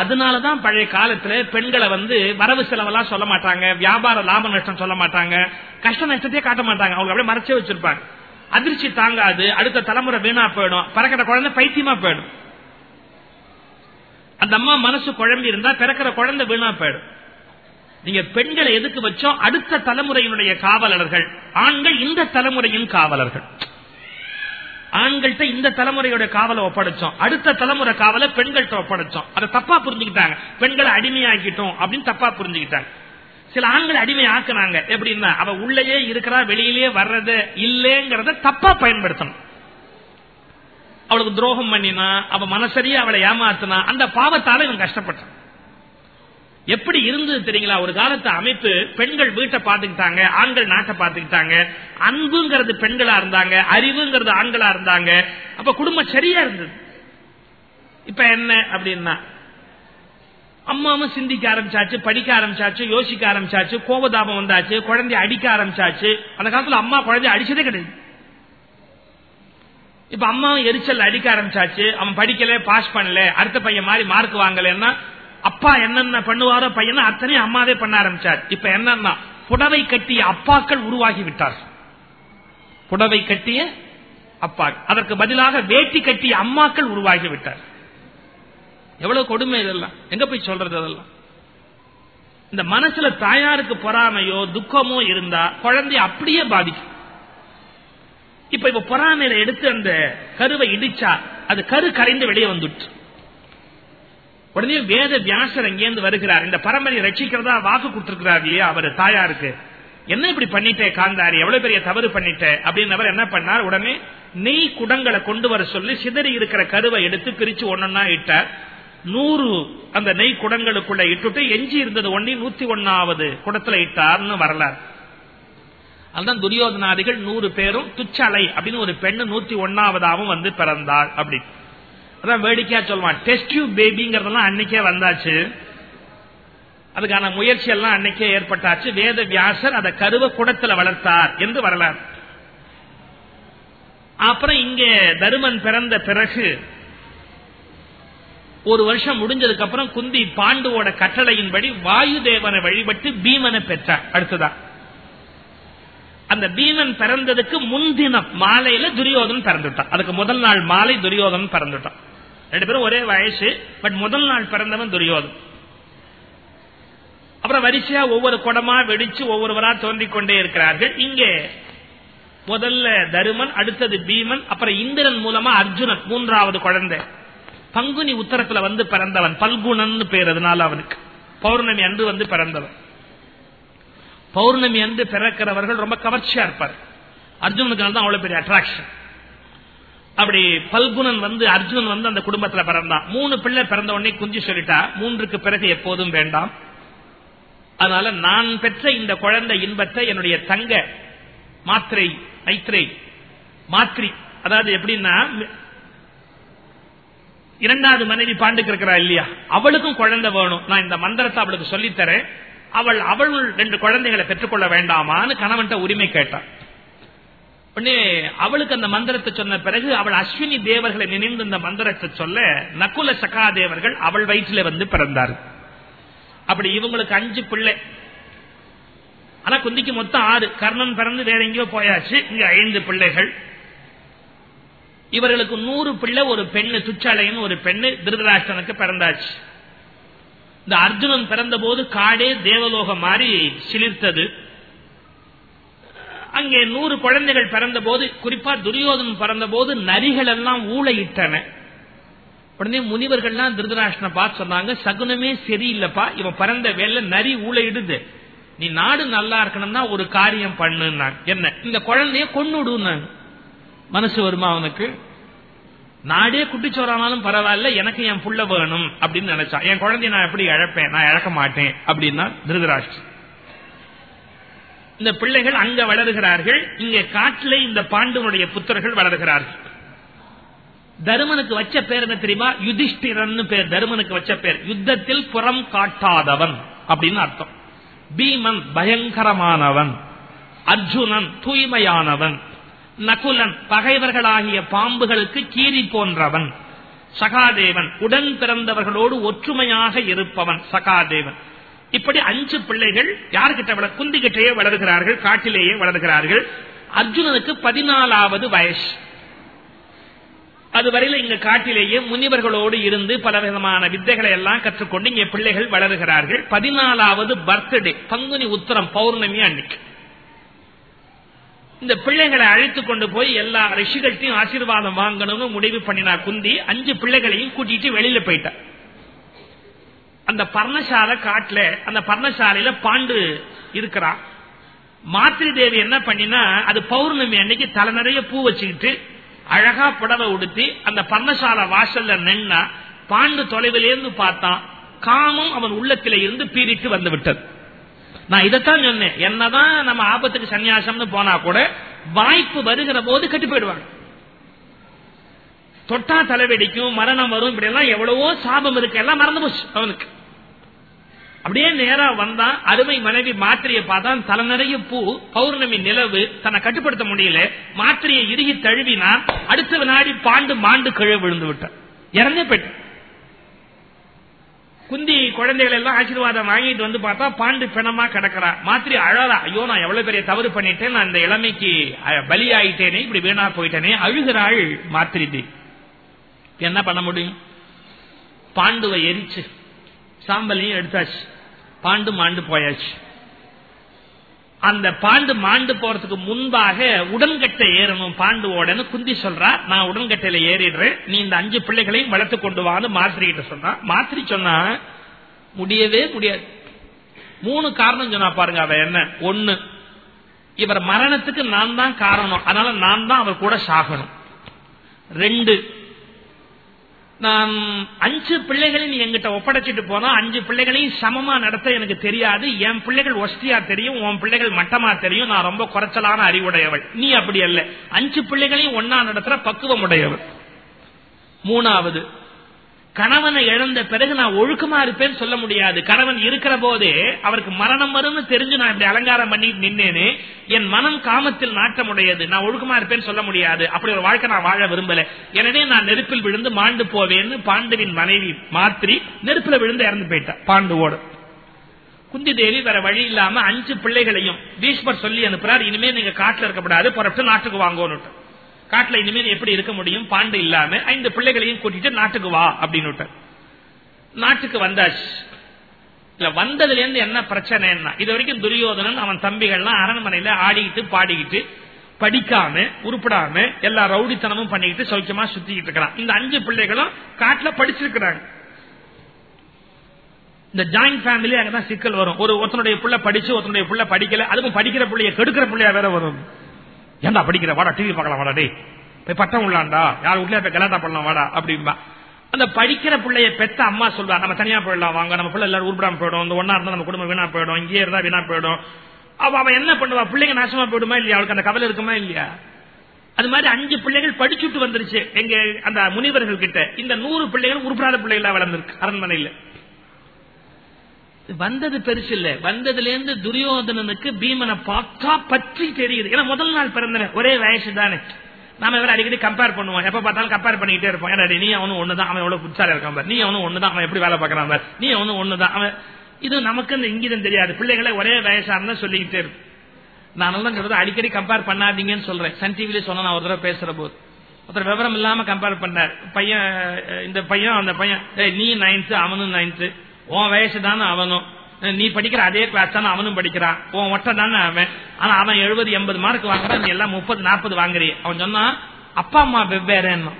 அதனாலதான் பழைய காலத்துல பெண்களை வந்து வரவு செலவெல்லாம் சொல்ல மாட்டாங்க வியாபார லாப நஷ்டம் சொல்ல மாட்டாங்க கஷ்ட நஷ்டத்தையே காட்ட மாட்டாங்க. அவங்க அப்படியே மறைச்சே வச்சிருப்பாங்க. அதிர்ச்சி தாங்காது அடுத்த தலைமுறை வீணா போயிடும் பிறக்கிற குழந்தை பைத்தியமா போயிடும். அந்த அம்மா மனசு குழம்பி இருந்தா பிறக்கிற குழந்தை வீணா போயிடும். நீங்க பெண்களை எதுக்கு வச்சோம் அடுத்த தலைமுறையினுடைய காவலர்கள் ஆண்கள் இந்த தலைமுறையின் காவலர்கள். ஆண்கள்ட்ட இந்த தலைமுறையோட காவலை ஒப்படைச்சோம். அடுத்த தலைமுறை காவலை பெண்கள்கிட்ட ஒப்படைச்சோம். அதை தப்பா புரிஞ்சுக்கிட்டாங்க. பெண்களை அடிமையாக்கிட்டோம் அப்படின்னு தப்பா புரிஞ்சுக்கிட்டாங்க. சில ஆண்கள் அடிமை ஆக்குனாங்க எப்படின்னா அவ உள்ளேயே இருக்கிறா வெளியிலேயே வர்றது இல்லைங்கிறத தப்பா பயன்படுத்தணும். அவளுக்கு துரோகம் பண்ணினா அவ மனசரியே அவளை ஏமாத்தினா அந்த பாவத்தால இவன் கஷ்டப்பட்டான். எப்படி இருந்தது தெரியுங்களா? ஒரு காலத்து அமைப்பு பெண்கள் வீட்டை பார்த்துக்கிட்டாங்க ஆண்கள் நாட்டை பாத்துக்கிட்டாங்க அன்புங்கிறது பெண்களா இருந்தாங்க அறிவுங்கிறது ஆண்களா இருந்தாங்க. அப்ப குடும்பம் சரியா இருந்தது. இப்ப என்ன அப்படின்னா அம்மாவும் சிந்திக்க ஆரம்பிச்சாச்சு படிக்க ஆரம்பிச்சாச்சு யோசிக்க ஆரம்பிச்சாச்சு கோபதாபம் வந்தாச்சு குழந்தைய அடிக்க ஆரம்பிச்சாச்சு. அந்த காலத்துல அம்மா குழந்தைய அடிச்சதே கிடையாது. இப்ப அம்மாவும் எரிச்சல் அடிக்க ஆரம்பிச்சாச்சு. அவன் படிக்கல பாஸ் பண்ணல அடுத்த பையன் மாதிரி மார்க் வாங்கலன்னா அப்பா என்னென்ன பண்ணுவாரோ பையன் அத்தனையும் அம்மாவே பண்ண ஆரம்பிச்சார். இப்ப என்னன்னா புடவை கட்டிய அப்பாக்கள் உருவாகி விட்டார் புடவை கட்டிய அப்பா அதற்கு பதிலாக வேட்டி கட்டிய அம்மாக்கள் உருவாகி விட்டார் எவ்வளவு கொடுமை இதெல்லாம். எங்க போய் சொல்றது அதெல்லாம்? இந்த மனசுல தாயாருக்கு பொறாமையோ துக்கமோ இருந்தா குழந்தைய அப்படியே பாதிக்கும். இப்ப இப்ப பொறாமையில எடுத்து அந்த கருவை இடிச்சா அது கரு கரைந்து வெளியே வந்துட்டு உடனே வேத வியாசர் அங்கேருந்து வருகிறார். இந்த பரம்பரை ரட்சிக்கிறதா வாக்கு கொடுத்திருக்கிறார் இல்லையா? அவர் தாயாருக்கு. என்ன இப்படி பண்ணிட்டே காந்தாரி? எவ்வளவு பெரிய தவறு பண்ணிட்ட? அப்படின்னு என்ன பண்ணார்? உடனே நெய் குடங்களை கொண்டு வர சொல்லி சிதறி இருக்கிற கருவை எடுத்து பிரிச்சு ஒன்னொன்னா இட்டார். நூறு அந்த நெய் குடங்களுக்குள்ள இட்டுட்டு எஞ்சி இருந்தது ஒன்னி நூத்தி ஒன்னாவது குடத்துல இட்டார்னு வரலாறு. அதுதான் துரியோதனாதிகள் நூறு பேரும் துச்சலை அப்படின்னு ஒரு பெண்ணு நூத்தி ஒன்னாவதாவும் வந்து பிறந்தாள் அப்படி அதான் வேடிக்கையா சொல்லுவான் டெஸ்ட் டியூப் பேபிங்கிறதெல்லாம் அன்னைக்கே வந்தாச்சு. அதுக்கான முயற்சி எல்லாம் அன்னைக்கே ஏற்பட்டாச்சு. வேத வியாசர் அதை கருவ குடத்துல வளர்த்தார் என்று வரலாறு. அப்புறம் இங்கே தருமன் பிறந்த பிறகு ஒரு வருஷம் முடிஞ்சதுக்கு அப்புறம் குந்தி பாண்டுவோட கட்டளையின்படி வாயு தேவனை வழிபட்டு பீமனை பெற்றார். அடுத்ததான் அந்த பீமன் பிறந்ததுக்கு முன்தினம் மாலையில துரியோதன் பிறந்துட்டான். அதுக்கு முதல் நாள் மாலை துரியோதன் பிறந்துட்டான். ரெண்டு பேரும் ஒரே வயசு பட் முதல் நாள் பிறந்தவன் துரியோதன். அப்புறம் வரிசையா ஒவ்வொரு குடமா வெடிச்சு ஒவ்வொருவரா தோன்றிக் கொண்டே இருக்கிறார்கள். இங்கே முதல்ல தருமன் அடுத்தது பீமன் அப்புறம் இந்திரன் மூலமா அர்ஜுனன் மூன்றாவது குழந்தை. பங்குனி உத்தரத்துல வந்து பிறந்தவன் பல்குணன் பேர் அதனால அவனுக்கு. பௌர்ணமி அன்று வந்து பிறந்தவன். பௌர்ணமி அன்று பிறக்கிறவர்கள் ரொம்ப கவர்ச்சியா இருப்பார். அர்ஜுனனுக்கு தான் அவ்வளவு பெரிய அட்ராக்ஷன் அப்படி பல்குணன் வந்து அர்ஜுனன் வந்து அந்த குடும்பத்துல பிறந்தான். மூணு பிள்ளை பிறந்த உடனே குஞ்சு சொல்லிட்டா மூன்றுக்கு பிறகு எப்போதும் வேண்டாம். அதனால நான் பெற்ற இந்த குழந்தை இன்பத்தை என்னுடைய தங்க மாத்திரை மைத்ரை மாத்ரி அதாவது எப்படின்னா இரண்டாவது மனைவி பாண்டுக்கு இருக்கிறா இல்லையா? அவளுக்கும் குழந்தை வேணும். நான் இந்த மந்திரத்தை அவளுக்கு சொல்லித்தரேன். அவள் அவள் ரெண்டு குழந்தைகளை பெற்றுக்கொள்ள வேண்டாமான்னு கணவன்ட்ட உரிமை கேட்டான். உடனே அவளுக்கு அந்த மந்திரத்தை சொன்ன பிறகு அவள் அஸ்வினி தேவர்களை நினைந்து இந்த மந்திரத்தை சொல்ல நகுல சகாதேவர்கள் அவள் வயிற்றில வந்து பிறந்தார் அப்படி இவங்களுக்கு அஞ்சு பிள்ளை. ஆனா குந்திக்கு மொத்தம் ஆறு. கர்ணன் பிறந்து வேற எங்கேயோ போயாச்சு. இங்க ஐந்து பிள்ளைகள். இவர்களுக்கு நூறு பிள்ளை ஒரு பெண்ணு துச்சாலைன்னு ஒரு பெண்ணு திருதராஷ்டனுக்கு பிறந்தாச்சு. இந்த அர்ஜுனன் பிறந்த போது காடே தேவலோகம் மாறி சிலிர்த்தது. அங்கே நூறு குழந்தைகள் பிறந்த போது குறிப்பா துரியோதனம் பிறந்த போது நரிகள் எல்லாம் ஊழையிட்டன உடனே முனிவர்கள்லாம் திருதராஷ்டனை பார்த்து சொன்னாங்க சகுனமே சரியில்லைப்பா இவன் பிறந்த வேலை நரி ஊழையிடுது நீ நாடு நல்லா இருக்கணும்னா ஒரு காரியம் பண்ணுன்னா என்ன? இந்த குழந்தைய கொண்டுடுனாங்க மனசு வருமா அவனுக்கு? நாடே குட்டிச்சோரானாலும் பரவாயில்ல எனக்கு என் புள்ள வேணும் அப்படின்னு நினைச்சான். என் குழந்தைய நான் எப்படி இழப்பேன்? நான் இழக்க மாட்டேன் அப்படின்னா திருதராஷ்டிர இந்த பிள்ளைகள் அங்க வளருகிறார்கள் இங்க காட்டிலே இந்த பாண்டவனுடைய புத்தர்கள் வளருகிறார்கள். தருமனுக்கு வச்ச பேர் என்ன தெரியுமா? யுதிஷ்டிரன் பேர் தருமனுக்கு வச்ச பேர். யுத்தத்தில் புறம் காட்டாதவன் அப்படின்னு அர்த்தம். பீமன் பயங்கரமானவன் அர்ஜுனன் தூய்மையானவன் நகுலன் பகைவர்களாகிய பாம்புகளுக்கு கீரி போன்றவன் சகாதேவன் உடன் பிறந்தவர்களோடு ஒற்றுமையாக இருப்பவன் சகாதேவன். இப்படி அஞ்சு பிள்ளைகள் யாருக்கிட்ட வள குந்திக்கிட்டேயே வளர்கிறார்கள் காட்டிலேயே வளர்கிறார்கள். அர்ஜுனனுக்கு பதினாலாவது வயசு. அதுவரையில இங்க காட்டிலேயே முனிவர்களோடு இருந்து பல விதமான வித்தைகளை எல்லாம் கற்றுக்கொண்டு இங்க பிள்ளைகள் வளர்கிறார்கள். பதினாலாவது பர்த்டே பங்குனி உத்தரம் பௌர்ணமி அன்னைக்கு. இந்த பிள்ளைகளை அழைத்து கொண்டு போய் எல்லா ரிஷிகள்ட்டையும் ஆசீர்வாதம் வாங்கணும்னு முடிவு பண்ணினா குந்தி அஞ்சு பிள்ளைகளையும் கூட்டிட்டு வெளியில போயிட்டான் அந்த பர்ணசாலை காட்டுல அந்த பர்ணசாலையில பாண்டு இருக்கிறான் மாத்திரி தேவி என்ன பண்ணினா அது பௌர்ணமி அன்னைக்கு தலை நிறைய பூ வச்சுக்கிட்டு அழகா புடவை உடுத்தி அந்த பர்ணசாலை வாசல்ல நின்னா பாண்டு தொலைவிலிருந்து பார்த்தான் காமம் அவன் உள்ளத்தில இருந்து பீரிட்டு வந்து விட்டது. நான் இதைத்தான் சொன்னேன். என்னதான் நம்ம ஆபத்துக்கு சன்னியாசம்னு போனா கூட வாய்ப்பு வருகிற போது கட்டி போயிடுவாங்க. தொட்டா தலைவெடிக்கும் மரணம் வரும் இப்படி எல்லாம் எவ்வளவோ சாபம் இருக்கு. எல்லாம் மறந்து போச்சு அவனுக்கு. அப்படியே நேரா வந்தான் அருமை மனைவி மாத்திரையை பார்த்தான் தலை நிறைய பூ பௌர்ணமி நிலவு தன்னை கட்டுப்படுத்த முடியல. மாத்திரையை இறுகி தழுவினான் அடுத்த வினாடி பாண்டு மாண்டு கழு விழுந்து விட்டான். இறந்தே போயிட்டான். குந்தி குழந்தைகள் எல்லாம் ஆசீர்வாதம் வாங்கிட்டு வந்து பார்த்தா பாண்டு பிணமா கிடக்கிறா. மாத்திரி அழறா. ஐயோ நான் எவ்வளவு பெரிய தவறு பண்ணிட்டேன் நான் இந்த இளமைக்கு பலியாயிட்டேனே இப்படி வீணா போயிட்டேனே அழுகிறாள் மாத்திரி என்ன பண்ண முடியும்? பாண்டுவை எரிச்சு சாம்பலையும் எடுத்தாச்சு. பாண்டு மாண்டு போயாச்சு. அந்த பாண்டு மாண்டு போறதுக்கு முன்பாக உடன்கட்டை ஏறணும் பாண்டுவோடன்னு குந்தி சொல்றா நான் உடன்கட்டையில ஏறிடுறேன். நீ இந்த அஞ்சு பிள்ளைகளையும் வளர்த்து கொண்டு வான்னு மாத்திரி கிட்ட சொன்னா. மாத்திரி சொன்னா முடியவே முடியாது. மூணு காரணம் சொன்னா பாருங்க அவ என்ன? ஒண்ணு இவர் மரணத்துக்கு நான் தான் காரணம். அதனால நான் தான் அவர் கூட சாகணும். ரெண்டு நான் அஞ்சு பிள்ளைகளை நீ எங்கிட்ட ஒப்படைச்சிட்டு போனா அஞ்சு பிள்ளைகளையும் சமமா நடத்த எனக்கு தெரியாது. என் பிள்ளைகள் ஒஸ்தியா தெரியும் உன் பிள்ளைகள் மட்டமா தெரியும். நான் ரொம்ப குறைச்சலான அறிவுடையவள். நீ அப்படி அல்ல. அஞ்சு பிள்ளைகளையும் ஒன்னா நடத்துற பக்குவம் உடையவள் மூணாவது கணவனை இழந்த பிறகு நான் ஒழுக்கமா இருப்பேன்னு சொல்ல முடியாது. கணவன் இருக்கிற போதே அவருக்கு மரணம் வரும்னு தெரிஞ்சு நான் இப்படி அலங்காரம் பண்ணிட்டு நின்னேன்னு என் மனம் காமத்தில் நாட்டமுடையது. நான் ஒழுக்கமா இருப்பேன்னு சொல்ல முடியாது. அப்படி ஒரு வாழ்க்கை நான் வாழ விரும்பல. எனவே நான் நெருப்பில் விழுந்து மாண்டு போவேன்னு பாண்டுவின் மனைவி மாத்திரி நெருப்புல விழுந்து இறந்து போயிட்டான் பாண்டுவோடு. குந்தி தேவி வேற வழி இல்லாம அஞ்சு பிள்ளைகளையும் பீஷ்மர் சொல்லி அனுப்புறார். இனிமே நீங்க காட்டுல இருக்கக்கூடாது புறப்பட்டு நாட்டுக்கு வாங்கணும் காட்டுல இனிமேல் எப்படி இருக்க முடியும்? பாண்டு இல்லாம. ஐந்து பிள்ளைகளையும் கூட்டிட்டு நாட்டுக்கு வா அப்படின்னு நாட்டுக்கு வந்தாச்சு. இல்ல வந்ததுல இருந்து என்ன பிரச்சனைன்னா இது வரைக்கும் துரியோதனன் அவன் தம்பிகள்லாம் அரண்மனையில ஆடிக்கிட்டு பாடிக்கிட்டு படிக்காம உருப்படாம எல்லா ரவுடித்தனமும் பண்ணிக்கிட்டு சௌக்கியமா சுத்திக்கிட்டு இருக்கிறான். இந்த அஞ்சு பிள்ளைகளும் காட்டுல படிச்சிருக்கிறாங்க. இந்த ஜாயிண்ட் ஃபேமிலி அங்கதான் சிக்கல் வரும். ஒரு ஒருத்தனுடைய புள்ள படிச்சு ஒருத்தனுடைய புள்ள படிக்கல அதுவும் படிக்கிற பிள்ளைய கெடுக்கிற பிள்ளையா வேற வரும். ஏன்டா படிக்கிற? வாடா டிவி பார்க்கலாம் வாடா டே போய் பட்டம் உள்ளாண்டா யார் வீட்லயே போய் கலாட்டா பண்ணலாம் வாடா அப்படின்பா அந்த படிக்கிற பிள்ளைய பெத்த அம்மா சொல்றா நம்ம தனியா போயிடலாம் வாங்க. நம்ம பிள்ளை எல்லாரும் உருப்படாம போயிடும். இந்த ஒன்னா இருந்தா நம்ம குடும்பம் வீணா போயிடும். இங்கே இருந்தா வீணா போயிடும். அவ அவன் என்ன பண்ணுவா? பிள்ளைங்க நாசமா போயிடுமா இல்லையா? அவளுக்கு அந்த கவலை இருக்குமா இல்லையா? அது மாதிரி அஞ்சு பிள்ளைகள் படிச்சுட்டு வந்துருச்சு. எங்க அந்த முனிவர்கள் கிட்ட. இந்த நூறு பிள்ளைகள் உருப்படாத பிள்ளைகளா வளர்ந்துருக்கு அரண்மனையில். வந்தது பெருசு இல்ல. வந்ததுல இருந்து துரியோதனனுக்கு பீமனை பார்த்தா பற்றி தெரியுது. ஏன்னா முதல் நாள் பிறந்தன ஒரே வயசு தானே நாம இவரை அடிக்கடி கம்பேர் பண்ணுவோம். எப்ப பார்த்தாலும் கம்பேர் பண்ணிக்கிட்டே இருப்போம். ஏன்னா நீ அவனும் ஒண்ணுதான். அவன் எவ்வளவு புதுசாக இருக்கான் நீ அவனும் ஒண்ணுதான். அவன் எப்படி வேலை பார்க்கறான் நீ அவனும் ஒண்ணுதான். அவன் இது நமக்கு இந்த இங்கிதம் தெரியாது. பிள்ளைகளை ஒரே வயசா சொல்லிக்கிட்டே இருக்கும் நான் அடிக்கடி கம்பேர் பண்ணாதீங்கன்னு சொல்றேன். சன் டிவில சொன்ன நான் ஒரு தடவை பேசுற போது. ஒருத்தர் விவரம் இல்லாம கம்பேர் பண்ணார். பையன் இந்த பையன் அந்த பையன் ஏய், நீ நைன்த்து அவனும் நைன்த்து உன் வயசு தானே அவனும். நீ படிக்கிற அதே கிளாஸ் தானே அவனும் படிக்கிறான். உன் ஒட்ட தானே அவன். ஆனா அவன் எழுபது எண்பது மார்க் வாங்குறான் நீ எல்லாம் முப்பது நாற்பது வாங்குறீ அவன் சொன்னா அப்பா அம்மா வெவ்வேறேன்னு.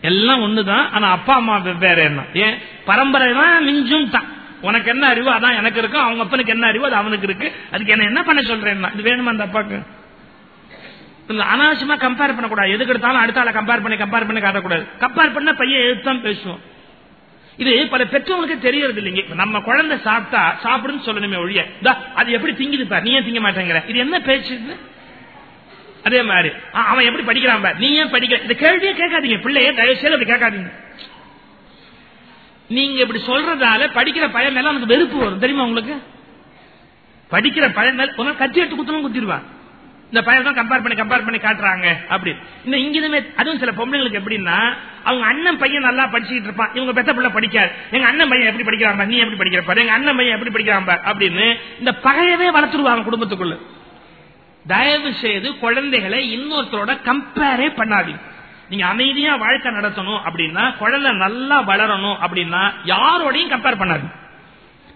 எல்லாம் ஒண்ணுதான் ஆனா அப்பா அம்மா வெவ்வேறு என்ன ஏன்? பரம்பரை தான் மிஞ்சும் தான். உனக்கு என்ன அறிவு? அதான் எனக்கு இருக்கும். அவங்க அப்பனுக்கு என்ன அறிவு? அது அவனுக்கு இருக்கு. அதுக்கு என்ன என்ன பண்ண சொல்றேன் இது வேணுமா அந்த அப்பாக்கு? அனாவசியமா கம்பேர் பண்ணக்கூடாது. எதுக்கு எடுத்தாலும் அடுத்த ஆளை கம்பேர் பண்ணி கம்பேர் பண்ணி காட்டக்கூடாது. கம்பேர் பண்ண பையன் எழுத்தான் பேசுவோம் இது பல பெற்றவங்களுக்கு தெரியறது இல்லைங்க. நம்ம குழந்தை சாப்பிட்டா சாப்பிடுன்னு சொல்லணுமே ஒழிய "தா, அது எப்படி திங்குதுப்பா நீ ஏன் திங்க மாட்டேங்கிற? இது என்ன பேச்சு அதே மாதிரி "ஆ, அவன் எப்படி படிக்கிறான் பார் நீ ஏன் படிக்கிற? இந்த கேள்வியே கேட்காதீங்க. பிள்ளைய தயவு செய்து அப்படி கேட்காதீங்க. நீங்க இப்படி சொல்றதால படிக்கிற பையன் மேல அவனுக்கு வெறுப்பு வரும். தெரியுமா உங்களுக்கு? படிக்கிற பையன் மேல கத்தி எடுத்து குத்தணும் குத்திடுவான். இந்த பையன் கம்பேர் பண்ணி கம்பேர் பண்ணி காட்டுறாங்க அப்படின்னு இந்த இங்கிதுமே அதுவும் சில பொம்பளைங்களுக்கு எப்படின்னா அவங்க அண்ணன் பையன் நல்லா படிச்சுட்டு இருப்பான். இவங்க பெத்த பிள்ளை படிக்காது. எங்க அண்ணன் பையன் எப்படி படிக்கிறான் நீ எப்படி படிக்கிறப்ப எங்க அண்ணன் பையன் எப்படி படிக்கிறான் அப்படின்னு இந்த பகையவே வளர்த்துருவாங்க குடும்பத்துக்குள்ள. தயவு செய்து குழந்தைகளை இன்னொருத்தரோட கம்பேரே பண்ணாதீங்க. நீங்க அமைதியா வாழ்க்கை நடத்தணும் அப்படின்னா குழந்தை நல்லா வளரணும் அப்படின்னா யாரோடையும் கம்பேர் பண்ணாதீங்க.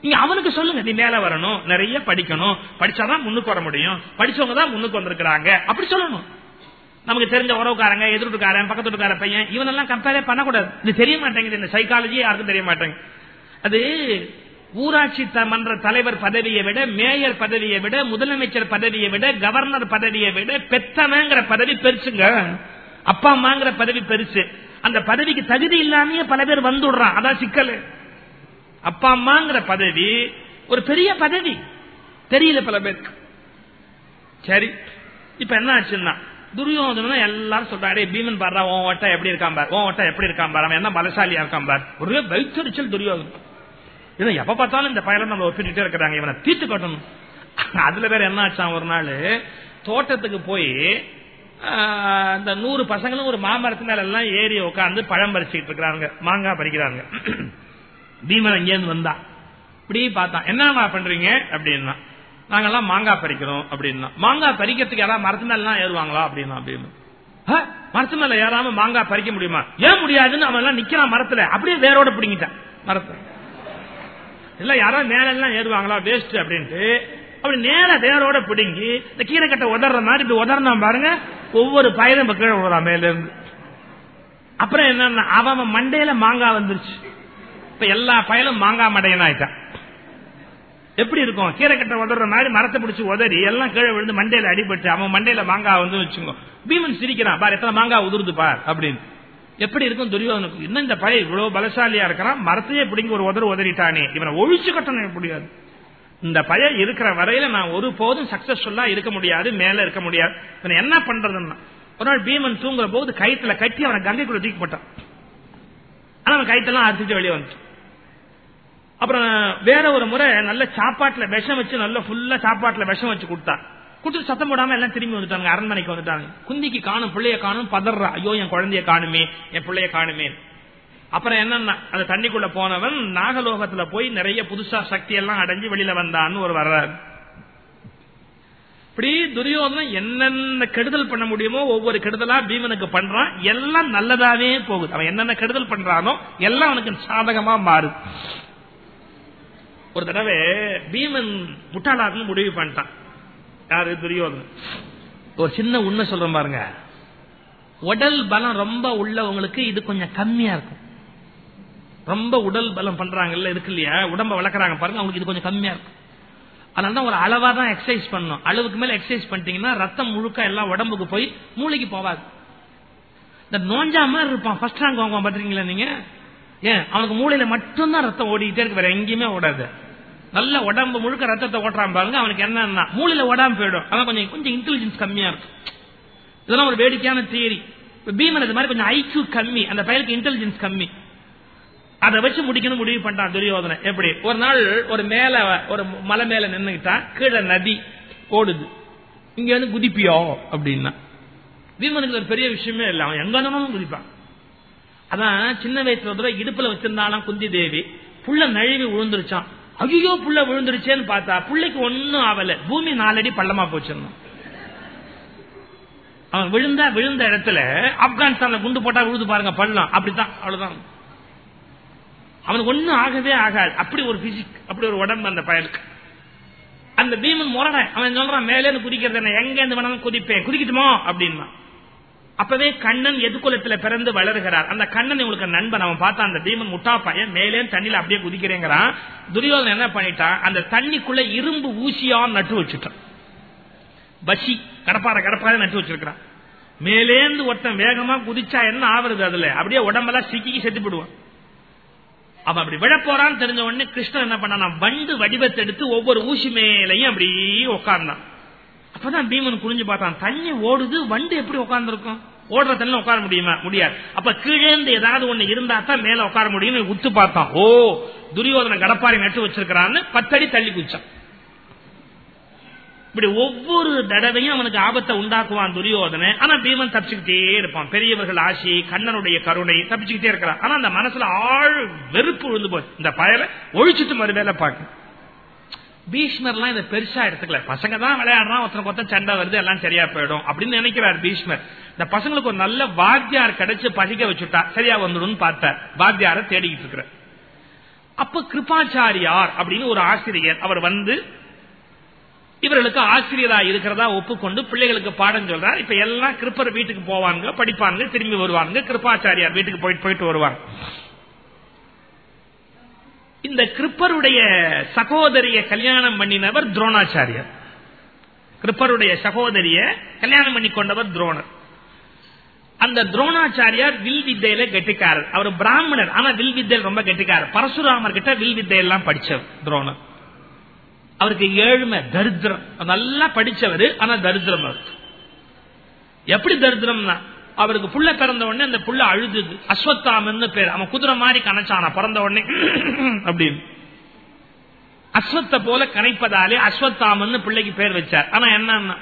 நீங்க அவனுக்கு சொல்லுங்க நீ மேல வரணும் நிறைய படிக்கணும் படிச்சாதான் முன்னுக்கு வர முடியும் படிச்சவங்க தான் முன்னுக்கு வந்திருக்கிறாங்க. அப்படி சொல்லணும். நமக்கு தெரிஞ்ச உறவுக்காரங்க எதிர்ப்புக்காரன் பக்கத்து வீட்டுக்கார பையன் இவனெல்லாம் கம்பேரே பண்ணக்கூடாது. இது தெரிய மாட்டேங்குது இந்த சைக்காலஜி யாருக்கும் தெரிய மாட்டேங்குது. அது ஊராட்சி த- மன்ற தலைவர் பதவியை விட மேயர் பதவியை விட முதலமைச்சர் பதவியை விட கவர்னர் பதவியை விட பெத்தவங்கிற பதவி பெருசுங்க. அப்பா அம்மாங்கிற பதவி பெருசு. அந்த பதவிக்கு தகுதி இல்லாமயே பல பேர் வந்துடுறான். அதான் சிக்கல். அப்பா அம்மாங்கிற பதவி ஒரு பெரிய பதவி. தெரியல பல பேருக்கு. சரி இப்ப என்ன ஆச்சுன்னா துரியோதனன் எல்லாரும் சொல்றாரு பீமன் பாரு உன் ஓட்டா எப்படி இருக்கான் பார் உன் ஓட்டா எப்படி இருக்கான் பார் அவன் என்ன பலசாலியா இருக்கான் பார். ஒருவே வைத்தறிச்சல் துரியோதனன். இவன் எப்ப பார்த்தாலும் இந்த பயலம் நம்ம ஒப்பிட்டுட்டே இருக்கிறாங்க இவனை தீர்த்து கட்டணும். அதுல வேற என்ன ஆச்சான் ஒரு நாள்? தோட்டத்துக்கு போய் இந்த நூறு பசங்களும் ஒரு மாமரத்தினால எல்லாம் ஏறி உட்காந்து பழம் பறிச்சுட்டு இருக்கிறாங்க மாங்காய் பறிக்கிறாங்க. பீமன் அங்கேருந்து வந்தான் இப்படி பார்த்தான் என்னமா பண்றீங்க? அப்படின்னா நாங்கெல்லாம் மாங்காய் பறிக்கிறோம் அப்படின்னா. மாங்காய் பறிக்கிறதுக்கு யாராவது மரத்து மேல ஏறுவாங்களா? அப்படின்னா அப்படின்னு. மரத்து மேல ஏறாம மாங்காய் பறிக்க முடியுமா? ஏன் முடியாதுன்னு அவன் எல்லாம் நிக்கிறான் மரத்துல. அப்படியே வேரோட பிடிங்கிட்டான் மரத்தை இல்ல யாராவது மேல எல்லாம் ஏறுவாங்களா? வேஸ்ட் அப்படின்ட்டு. அப்படி நேர வேரோட பிடுங்கி இந்த கீரைக்கட்டை உதற மாதிரி இப்படி உதறனா பாருங்க ஒவ்வொரு பயிரும் கீழே விடுறான் மேல இருந்து அப்புறம் என்னன்னா அவன் அவன் மண்டையில மாங்காய் வந்துருச்சு. இப்ப எல்லா பயலும் மாங்காய் மடையன் எப்படி இருக்கும்? கீரைக்கட்டை உதற மாதிரி மரத்தை பிடிச்சி உதறி எல்லாம் கீழே விழுந்து மண்டையில அடிபட்டு அவன் மண்டையில மாங்காய் வந்து வச்சுக்கோ. பீமன் சிரிக்கிறான் பார் எத்தனை மாங்காய் உதிர்ந்து பார் அப்படின்னு. எப்படி இருக்கும் துரியோதனுக்கு இன்னும் இந்த பழைய இவ்வளவு பலசாலியா இருக்கிறான் மரத்தையே பிடிங்க ஒரு உதறு உதறிட்டானே. இவனை ஒழிச்சு கட்டணும் முடியாது இந்த பய இருக்கிற வரையில நான் ஒரு போதும் சக்சஸ்ஃபுல்லா இருக்க முடியாது மேல இருக்க முடியாது. இவனை என்ன பண்றதுன்னா ஒரு நாள் பீமன் தூங்குற போது கயிற்றுல கட்டி அவனை கங்கைக்குள்ள தூக்கி போட்டான். ஆனா அவன் கயிற்றெல்லாம் அறுத்துட்டு வெளியே வந்துட்டான். அப்புறம் வேற ஒரு முறை நல்ல சாப்பாட்டுல விஷம் வச்சு நல்ல ஃபுல்லா சாப்பாட்டுல விஷம் வச்சு கொடுத்தான் கொடுத்து சத்தம் போடாம எல்லாம் திரும்பி வந்துட்டாங்க. அரண்மனைக்கு வந்துட்டாங்க. குந்திக்கு காணும் பிள்ளைய காணும் பதறா. ஐயோ என் குழந்தைய காணுமே என் பிள்ளைய காணுமே. அப்புறம் என்னன்னா அந்த தண்ணிக்குள்ள போனவன் நாகலோகத்துல போய் நிறைய புதுசா சக்தி எல்லாம் அடைஞ்சு வெளியில வந்தான்னு ஒரு வர்றாரு இப்படி துரியோதனம் என்னென்ன கெடுதல் பண்ண முடியுமோ ஒவ்வொரு கெடுதலா பீமனுக்கு பண்றான். எல்லாம் நல்லதாவே போகுது. அவன் என்னென்ன கெடுதல் பண்றானோ எல்லாம் அவனுக்கு சாதகமா மாறுது. ஒரு தடவை பீமன் முட்டாளாக்கு முடிவு பண்ணிட்டான். யாரு துரியோதன் ஒரு சின்ன உண்மை சொல்றேன் பாருங்க. உடல் பலம் ரொம்ப உள்ளவங்களுக்கு இது கொஞ்சம் கம்மியா இருக்கும். ரொம்ப உடல் பலம் பண்றாங்கல்ல இருக்கு இல்லையா? உடம்ப வளர்க்குறாங்க பாருங்க அவங்களுக்கு இது கொஞ்சம் கம்மியா இருக்கும். அதனால தான் ஒரு அளவா தான் எக்ஸசைஸ் பண்ணணும். அளவுக்கு மேல எக்ஸசைஸ் பண்ணிட்டீங்கன்னா ரத்தம் முழுக்க எல்லாம் உடம்புக்கு போய் மூளைக்கு போவாது இந்த நோஞ்சா மாதிரி இருப்பான். ஃபர்ஸ்ட் ரேங்க் வாங்குவான் பாத்துறீங்களா நீங்க? ஏன்? அவனுக்கு மூளையில மட்டும்தான் ரத்தம் ஓடிக்கிட்டே இருக்கு. வேற எங்கேயுமே ஓடாது. நல்ல உடம்பு முழுக்க ரத்தத்தை ஓட்டுறான் பாருங்க அவனுக்கு என்னன்னா மூளையில ஓடாம போயிடும். அவன் கொஞ்சம் கொஞ்சம் இன்டெலிஜென்ஸ் கம்மியா இருக்கும். இதெல்லாம் ஒரு வேடிக்கையான தியரி பீமன் இது மாதிரி கொஞ்சம் ஐக்யூ கம்மி. அந்த பயலுக்கு இன்டெலிஜென்ஸ் கம்மி. அதை வச்சு முடிக்கணும் முடிவு பண்ணிட்டான் துரியோதனை எப்படி? ஒரு நாள் ஒரு மேல ஒரு மலை மேல நின்னுக்கிட்டான். கீழே நதி ஓடுது. இங்க வந்து குதிப்பியோ அப்படின்னா. பீமனுக்கு ஒரு பெரிய விஷயமே இல்லை. அவன் எங்க குதிப்பான். அதான் சின்ன வயசுல ஒரு இடுப்புல வச்சிருந்தாலும் குந்தி தேவி. புள்ள நழுவி விழுந்துருச்சான் ஐயோ புள்ள விழுந்துருச்சேன்னு பார்த்தா புள்ளைக்கு ஒன்னும் ஆவல. பூமி நாலடி பள்ளமா போச்சிருந்தான் அவன் விழுந்தா விழுந்த இடத்துல ஆப்கானிஸ்தான்ல குண்டு போட்டா விழுது பாருங்க பள்ளம். அப்படித்தான் அவ்வளவுதான். அவனுக்கு ஒன்னும் ஆகவே ஆகாது. அப்படி ஒரு பிசிக் அப்படி ஒரு உடம்பு அந்த பயனுக்கு அந்த பீமன் முரட அவன் சொல்றான் மேலே குதிக்கிறது என்ன? எங்க இருந்து வேணாலும் குதிப்பேன். குதிக்கட்டுமோ? அப்படின்னா. அப்பவே கண்ணன் எதுக்குலத்துல பிறந்து வளர்கிறார்? அந்த கண்ணன் இவங்களுக்கு நண்பன். அவன் பார்த்தா அந்த பீமன் முட்டா பையன் மேலே தண்ணியில அப்படியே குதிக்கிறேங்கிறான். துரியோதன் என்ன பண்ணிட்டான் அந்த தண்ணிக்குள்ள இரும்பு ஊசியா நட்டு வச்சுட்டான். பசி கடப்பார கடப்பார நட்டு வச்சிருக்கிறான். மேலேந்து ஒருத்தன் வேகமா குதிச்சா என்ன ஆவறது அதுல? அப்படியே உடம்பெல்லாம் சிக்கி செத்து போடுவான் அவன் அப்படி விழ போறான்னு தெரிஞ்ச உடனே கிருஷ்ணன் என்ன பண்ணான் வண்டு வடிவத்தை எடுத்து ஒவ்வொரு ஊசி மேலையும் அப்படியே உட்கார்ந்தான். அப்பதான் பீமன் குனிஞ்சு பார்த்தான். தண்ணி ஓடுது வண்டு எப்படி உட்கார்ந்துருக்கும்? ஓடுற தண்ணி உட்கார முடியுமா? முடியாது. அப்ப கீழே இருந்து ஏதாவது ஒண்ணு இருந்தா தான் மேல உட்கார முடியும் உத்து பார்த்தான். ஓ துரியோதன கடப்பாரி நட்டு வச்சிருக்கிறான்னு பத்தடி தள்ளி குச்சான் இப்படி ஒவ்வொரு தடவையும் அவனுக்கு ஆபத்தை உண்டாக்குவான் துரியோதனை ஆனா பீமன் தப்பிச்சுக்கிட்டே இருப்பான். பெரியவர்கள் ஆசி கண்ணனுடைய கருணை தப்பிச்சுக்கிட்டே இருக்கிறான். ஆனா அந்த மனசுல ஆழ் வெறுப்பு விழுந்து போய் இந்த பயலை ஒழிச்சிட்டு மறுவேலை பார்க்க பீஷ்மர்லாம் இதை பெருசா எடுத்துக்கல. பசங்க தான் விளையாடுறான் ஒருத்தனை ஒருத்தன் சண்டை வருது எல்லாம் சரியா போயிடும் அப்படின்னு நினைக்கிறார் பீஷ்மர். இந்த பசங்களுக்கு ஒரு நல்ல வாத்தியார் கிடைச்சு பசிக்க வச்சுட்டா சரியா வந்துடும் பார்த்தார். வாத்தியார தேடிக்கிட்டு இருக்கிற அப்ப கிருபாச்சாரியார் அப்படின்னு ஒரு ஆசிரியர் அவர் வந்து இவர்களுக்கு ஆசிரியரா இருக்கிறதா ஒப்புக்கொண்டு பிள்ளைகளுக்கு பாடம் சொல்றார். இப்ப எல்லாம் கிருப்பர் வீட்டுக்கு போவாங்க படிப்பாங்க திரும்பி வருவாங்க கிருப்பாச்சாரியார் வீட்டுக்கு போயிட்டு போயிட்டு வருவாங்க இந்த கிருப்பருடைய சகோதரிய கல்யாணம் பண்ணினவர் துரோணாச்சாரியர். கிருப்பருடைய சகோதரிய கல்யாணம் பண்ணி கொண்டவர் துரோணர். அந்த துரோணாச்சாரியார் வில் வித்தையில கெட்டிக்காரர். அவர் பிராமணர் ஆனா வில் வித்தையில் ரொம்ப கெட்டிக்காரர். பரசுராமர் கிட்ட வில் வித்தையெல்லாம் படிச்சவர் துரோணர். அவருக்கு ஏழ்மை தரித்திரம். நல்லா படிச்சவர் ஆனா தரித்திரம் அவர் எப்படி தரித்திரம்னா அவருக்கு புள்ள பிறந்த உடனே அந்த புள்ள அழுதுது. அஸ்வத்தாமன்னு பேர். அவன் குதிரை மாதிரி கணச்சானா பிறந்த உடனே. அப்படின்னு. அஸ்வத்தை போல கணைப்பதாலே அஸ்வத்தாமன்னு பிள்ளைக்கு பேர் வச்சார். ஆனா என்னன்னா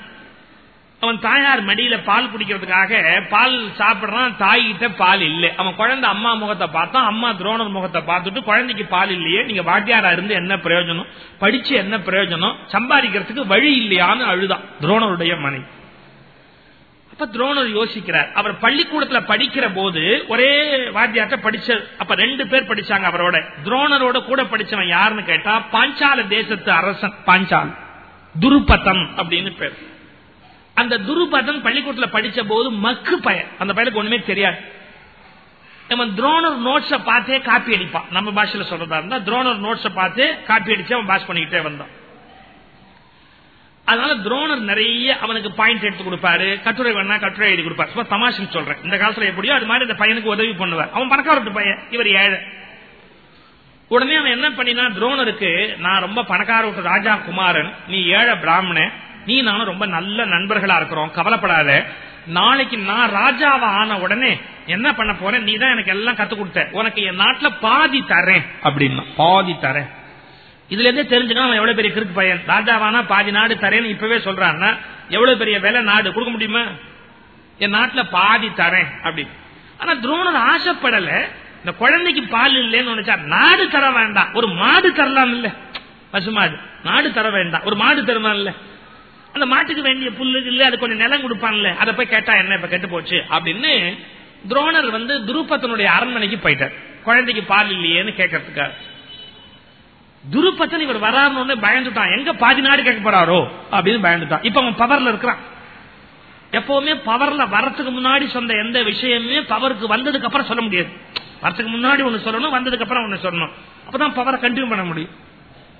அவன் தாயார் மடியில பால் குடிக்கிறதுக்காக பால் சாப்பிடுறான் தாய்கிட்ட பால் இல்லை. அவன் குழந்தை அம்மா முகத்தை பார்த்தான் அம்மா துரோணர் முகத்தை பார்த்துட்டு குழந்தைக்கு பால் இல்லையே நீங்க வாத்தியாரா இருந்து என்ன பிரயோஜனம்? படிச்சு என்ன பிரயோஜனம்? சம்பாதிக்கிறதுக்கு வழி இல்லையான்னு அழுதான் துரோணருடைய மனை அப்ப துரோணர் யோசிக்கிறார். அவர் பள்ளிக்கூடத்துல படிக்கிற போது ஒரே வாத்தியார்ட்ட படிச்ச அப்ப ரெண்டு பேர் படிச்சாங்க அவரோட. துரோணரோட கூட படிச்சவன் யாருன்னு கேட்டா பாஞ்சால தேசத்து அரசன். பாஞ்சால். துருபதம் அப்படின்னு பேர். அந்த துருபதன் பள்ளிக்கூடத்துல படிச்ச போது மக்கு பையன். அந்த பையனுக்கு ஒண்ணுமே தெரியாது. நம்ம துரோணர் நோட்ஸ பார்த்தே காப்பி அடிப்பான். நம்ம பாஷையில சொல்றதா இருந்தா துரோணர் நோட்ஸ பார்த்து காப்பி அடிச்சு அவன் பாஸ் பண்ணிக்கிட்டே வந்தான். அதனால துரோணர் நிறைய அவனுக்கு பாயிண்ட் எடுத்து கொடுப்பாரு. கட்டுரை வேணா கட்டுரை எழுதி கொடுப்பாரு. சும்மா தமாஷன் சொல்றேன். இந்த காலத்துல எப்படியோ அது மாதிரி இந்த பையனுக்கு உதவி பண்ணுவார். அவன் பணக்காரட்டு பையன். இவர் ஏழை. உடனே அவன் என்ன பண்ணினா துரோணருக்கு நான் ரொம்ப பணக்கார விட்டு ராஜா குமாரன் நீ ஏழை பிராமணன் நீ நானும் ரொம்ப நல்ல நண்பர்களா இருக்கிறோம். கவலைப்படாத. நாளைக்கு நான் ராஜாவா ஆன உடனே என்ன பண்ண போறேன்? நீ தான் எனக்கு எல்லாம் கத்து கொடுத்த. உனக்கு என் நாட்டுல பாதி தரேன். அப்படின்னா பாதி தரேன். இதுல இருந்தே தெரிஞ்சுக்கணும் அவன் எவ்வளவு பெரிய கிறுக்கு பையன். ராஜாவானா பாதி நாடு தரேன்னு இப்பவே சொல்றான்னா எவ்வளவு பெரிய விலை? நாடு. கொடுக்க முடியுமா? என் நாட்டுல பாதி தரேன் அப்படி ஆனா துரோணர் ஆசைப்படல. இந்த குழந்தைக்கு பால் இல்லைன்னு நினைச்சா நாடு தர வேண்டாம். ஒரு மாடு தரலாம் இல்ல. பசுமாடு. நாடு தர வேண்டாம். ஒரு மாடு தருவான் இல்ல? அந்த மாட்டுக்கு வேண்டிய புல்லு இல்ல அது கொஞ்சம் நிலம் கொடுப்பான்ல. அதை போய் கேட்டா என்ன இப்ப கெட்டு போச்சு? அப்படின்னு துரோணர் வந்து துருப்பத்தனுடைய அரண்மனைக்கு போயிட்டார். குழந்தைக்கு பால் இல்லையேன்னு கேட்கறதுக்காக. துருப்பத்தன் இவர் வராருன்னு பயந்துட்டான். எங்க பாதி நாடு கேட்க போறாரோ? அப்படின்னு பயந்துட்டான். இப்ப அவன் பவர்ல இருக்கிறான். எப்பவுமே பவர்ல வரத்துக்கு முன்னாடி சொன்ன எந்த விஷயமே பவருக்கு வந்ததுக்கு அப்புறம் சொல்ல முடியாது. வரத்துக்கு முன்னாடி ஒண்ணு சொல்லணும் வந்ததுக்கு அப்புறம் ஒண்ணு சொல்லணும். அப்பதான் பவரை கண்டினியூ பண்ண முடியும்.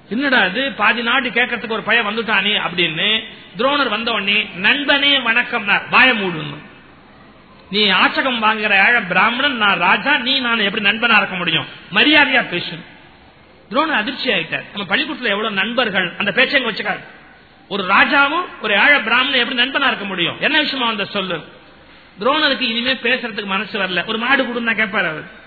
என்னடா அது பாதி நாடு கேட்கறதுக்கு ஒரு பையன் வந்துட்டானே அப்படின்னு துரோணர் வந்த உடனே நண்பனே வணக்கம் வாய மூடணும் நீ ஆச்சகம் வாங்குற ஏழ பிராமணன் நான் ராஜா. நீ நான் எப்படி நண்பனா இருக்க முடியும்? மரியாதையா பேசு துரோணர் அதிர்ச்சி ஆயிட்டார். நம்ம பள்ளிக்கூடத்துல எவ்வளவு நண்பர்கள் அந்த பேச்சை வச்சுக்காரு. ஒரு ராஜாவும் ஒரு ஏழ பிராமணன் எப்படி நண்பனா இருக்க முடியும்? என்ன விஷயமா அந்த சொல்லு? துரோணருக்கு இனிமே பேசுறதுக்கு மனசு வரல. ஒரு மாடு கொடுன்னா கேட்பாரு அவர்.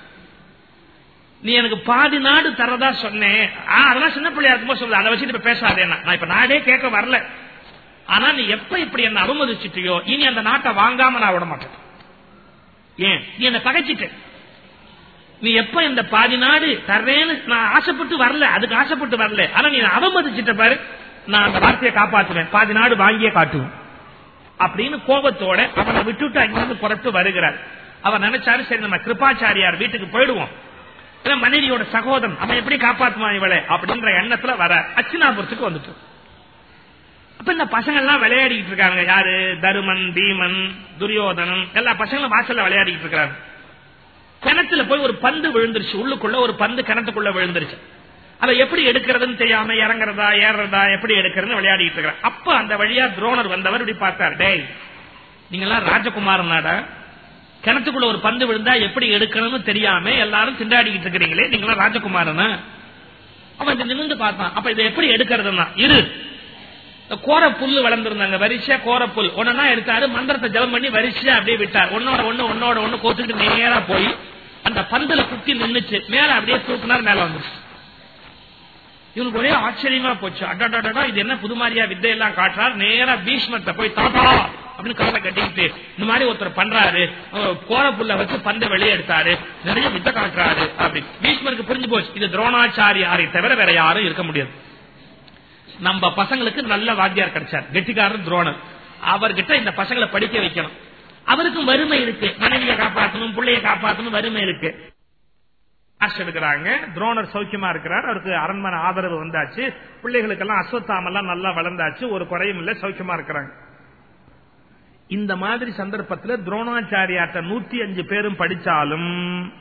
நீ எனக்கு பாதி நாடு தரதா சொன்னேன். அதெல்லாம் சின்ன பிள்ளையா இருக்கும்போது சொல்ல அதை வச்சுட்டு இப்ப பேசாதே நான் இப்ப நாடே கேட்க வரல. ஆனா நீ எப்ப இப்படி என்ன அனுமதிச்சிட்டியோ இனி அந்த நாட்டை வாங்காம நான் விட மாட்டேன். ஏன்? நீ என்ன பகைச்சிட்ட. நீ எப்ப இந்த பாதி நாடு தர்றேன்னு நான் ஆசைப்பட்டு வரல அதுக்கு ஆசைப்பட்டு வரல. ஆனா நீ அவமதிச்சிட்ட பாரு. நான் அந்த வார்த்தையை காப்பாற்றுவேன் பாதி நாடு வாங்கியே காட்டுவேன் அப்படின்னு கோபத்தோட அவனை விட்டுட்டு அங்கிருந்து புறப்பட்டு வருகிறார். அவர் நினைச்சாரு சரி நம்ம கிருபாச்சாரியார் வீட்டுக்கு போயிடுவோம். மனைவியோட சகோதரன் அவன் எப்படி காப்பாற்றுவான் இவளை? அப்படின்ற எண்ணத்துல வர அச்சினாபுரத்துக்கு வந்துட்டு அப்ப இந்த பசங்க எல்லாம் விளையாடிட்டு இருக்காங்க. யாரு? தருமன் பீமன் துரியோதனன் எல்லா பசங்களும் வாசல்ல விளையாடிட்டு இருக்காங்க கிணத்துல போய் ஒரு பந்து விழுந்துருச்சு. உள்ளுக்குள்ள ஒரு பந்து கிணத்துக்குள்ள விழுந்துருச்சு. அதை எப்படி எடுக்கிறதுன்னு தெரியாம இறங்குறதா ஏறதா எப்படி எடுக்கிறதுன்னு விளையாடிட்டு இருக்கிறார் அப்ப அந்த வழியா துரோணர் வந்தவர் இப்படி பார்த்தார். டேய் நீங்க எல்லாம் ராஜகுமாரன் நாடா கிணத்துக்குள்ள ஒரு பந்து விழுந்தா எப்படி எடுக்கணும்னு தெரியாம எல்லாரும் திண்டாடிக்கிட்டு இருக்கிறீங்களே நீங்களா ராஜகுமாரன்? அவன் நிமிந்து பார்த்தான். அப்ப இதை எப்படி எடுக்கிறதுனா இரு. கோர புல்லு வளர்ந்துருந்தாங்க வரிசையா கோர புல். ஒன்னா எடுத்தாரு மந்திரத்தை ஜலம் பண்ணி வரிசையா அப்படியே விட்டார். ஒன்னோட ஒண்ணு ஒன்னோட ஒண்ணு கோத்துட்டு நேரா போய் அந்த பந்துல குத்தி நின்றுச்சு மேல அப்படியே தூக்குனார் மேல வந்துச்சு இவனுக்கு ஒரே ஆச்சரியமா போச்சு. அடாடா இது என்ன புதுமாரியா வித்தையெல்லாம் காட்டுறாரு. நேரா பீஷ்மத்தை போய் தாத்தா அப்படின்னு கவலை கட்டிக்கிட்டு இந்த மாதிரி ஒருத்தர் பண்றாரு. கோல புள்ள வச்சு பந்த வெளியே எடுத்தாரு. நிறைய வித்தை காட்டுறாரு அப்படி பீஷ்மருக்கு புரிஞ்சு போச்சு. இது துரோணாச்சாரியாரை தவிர வேற யாரும் இருக்க முடியாது. நம்ம பசங்களுக்கு நல்ல வாத்தியார் கிடைச்சார். கெட்டிக்காரர் துரோணர் அவர்கிட்ட இந்த பசங்களை படிக்க வைக்கணும். அவருக்கும் வறுமை இருக்கு. மனைவியை காப்பாற்றணும் பிள்ளைய காப்பாற்றணும் வறுமை இருக்கு. எடுக்கிறாங்க. துரோணர் சௌக்கியமா இருக்கிறார். அவருக்கு அரண்மனை ஆதரவு வந்தாச்சு. பிள்ளைகளுக்கு எல்லாம் அஸ்வத்தாமெல்லாம் நல்லா வளர்ந்தாச்சு. ஒரு குறையும் இல்ல சௌக்கியமா இருக்கிறாங்க. இந்த மாதிரி சந்தர்ப்பத்தில் துரோணாச்சாரியாட்ட நூத்தி அஞ்சு பேரும் படிச்சாலும்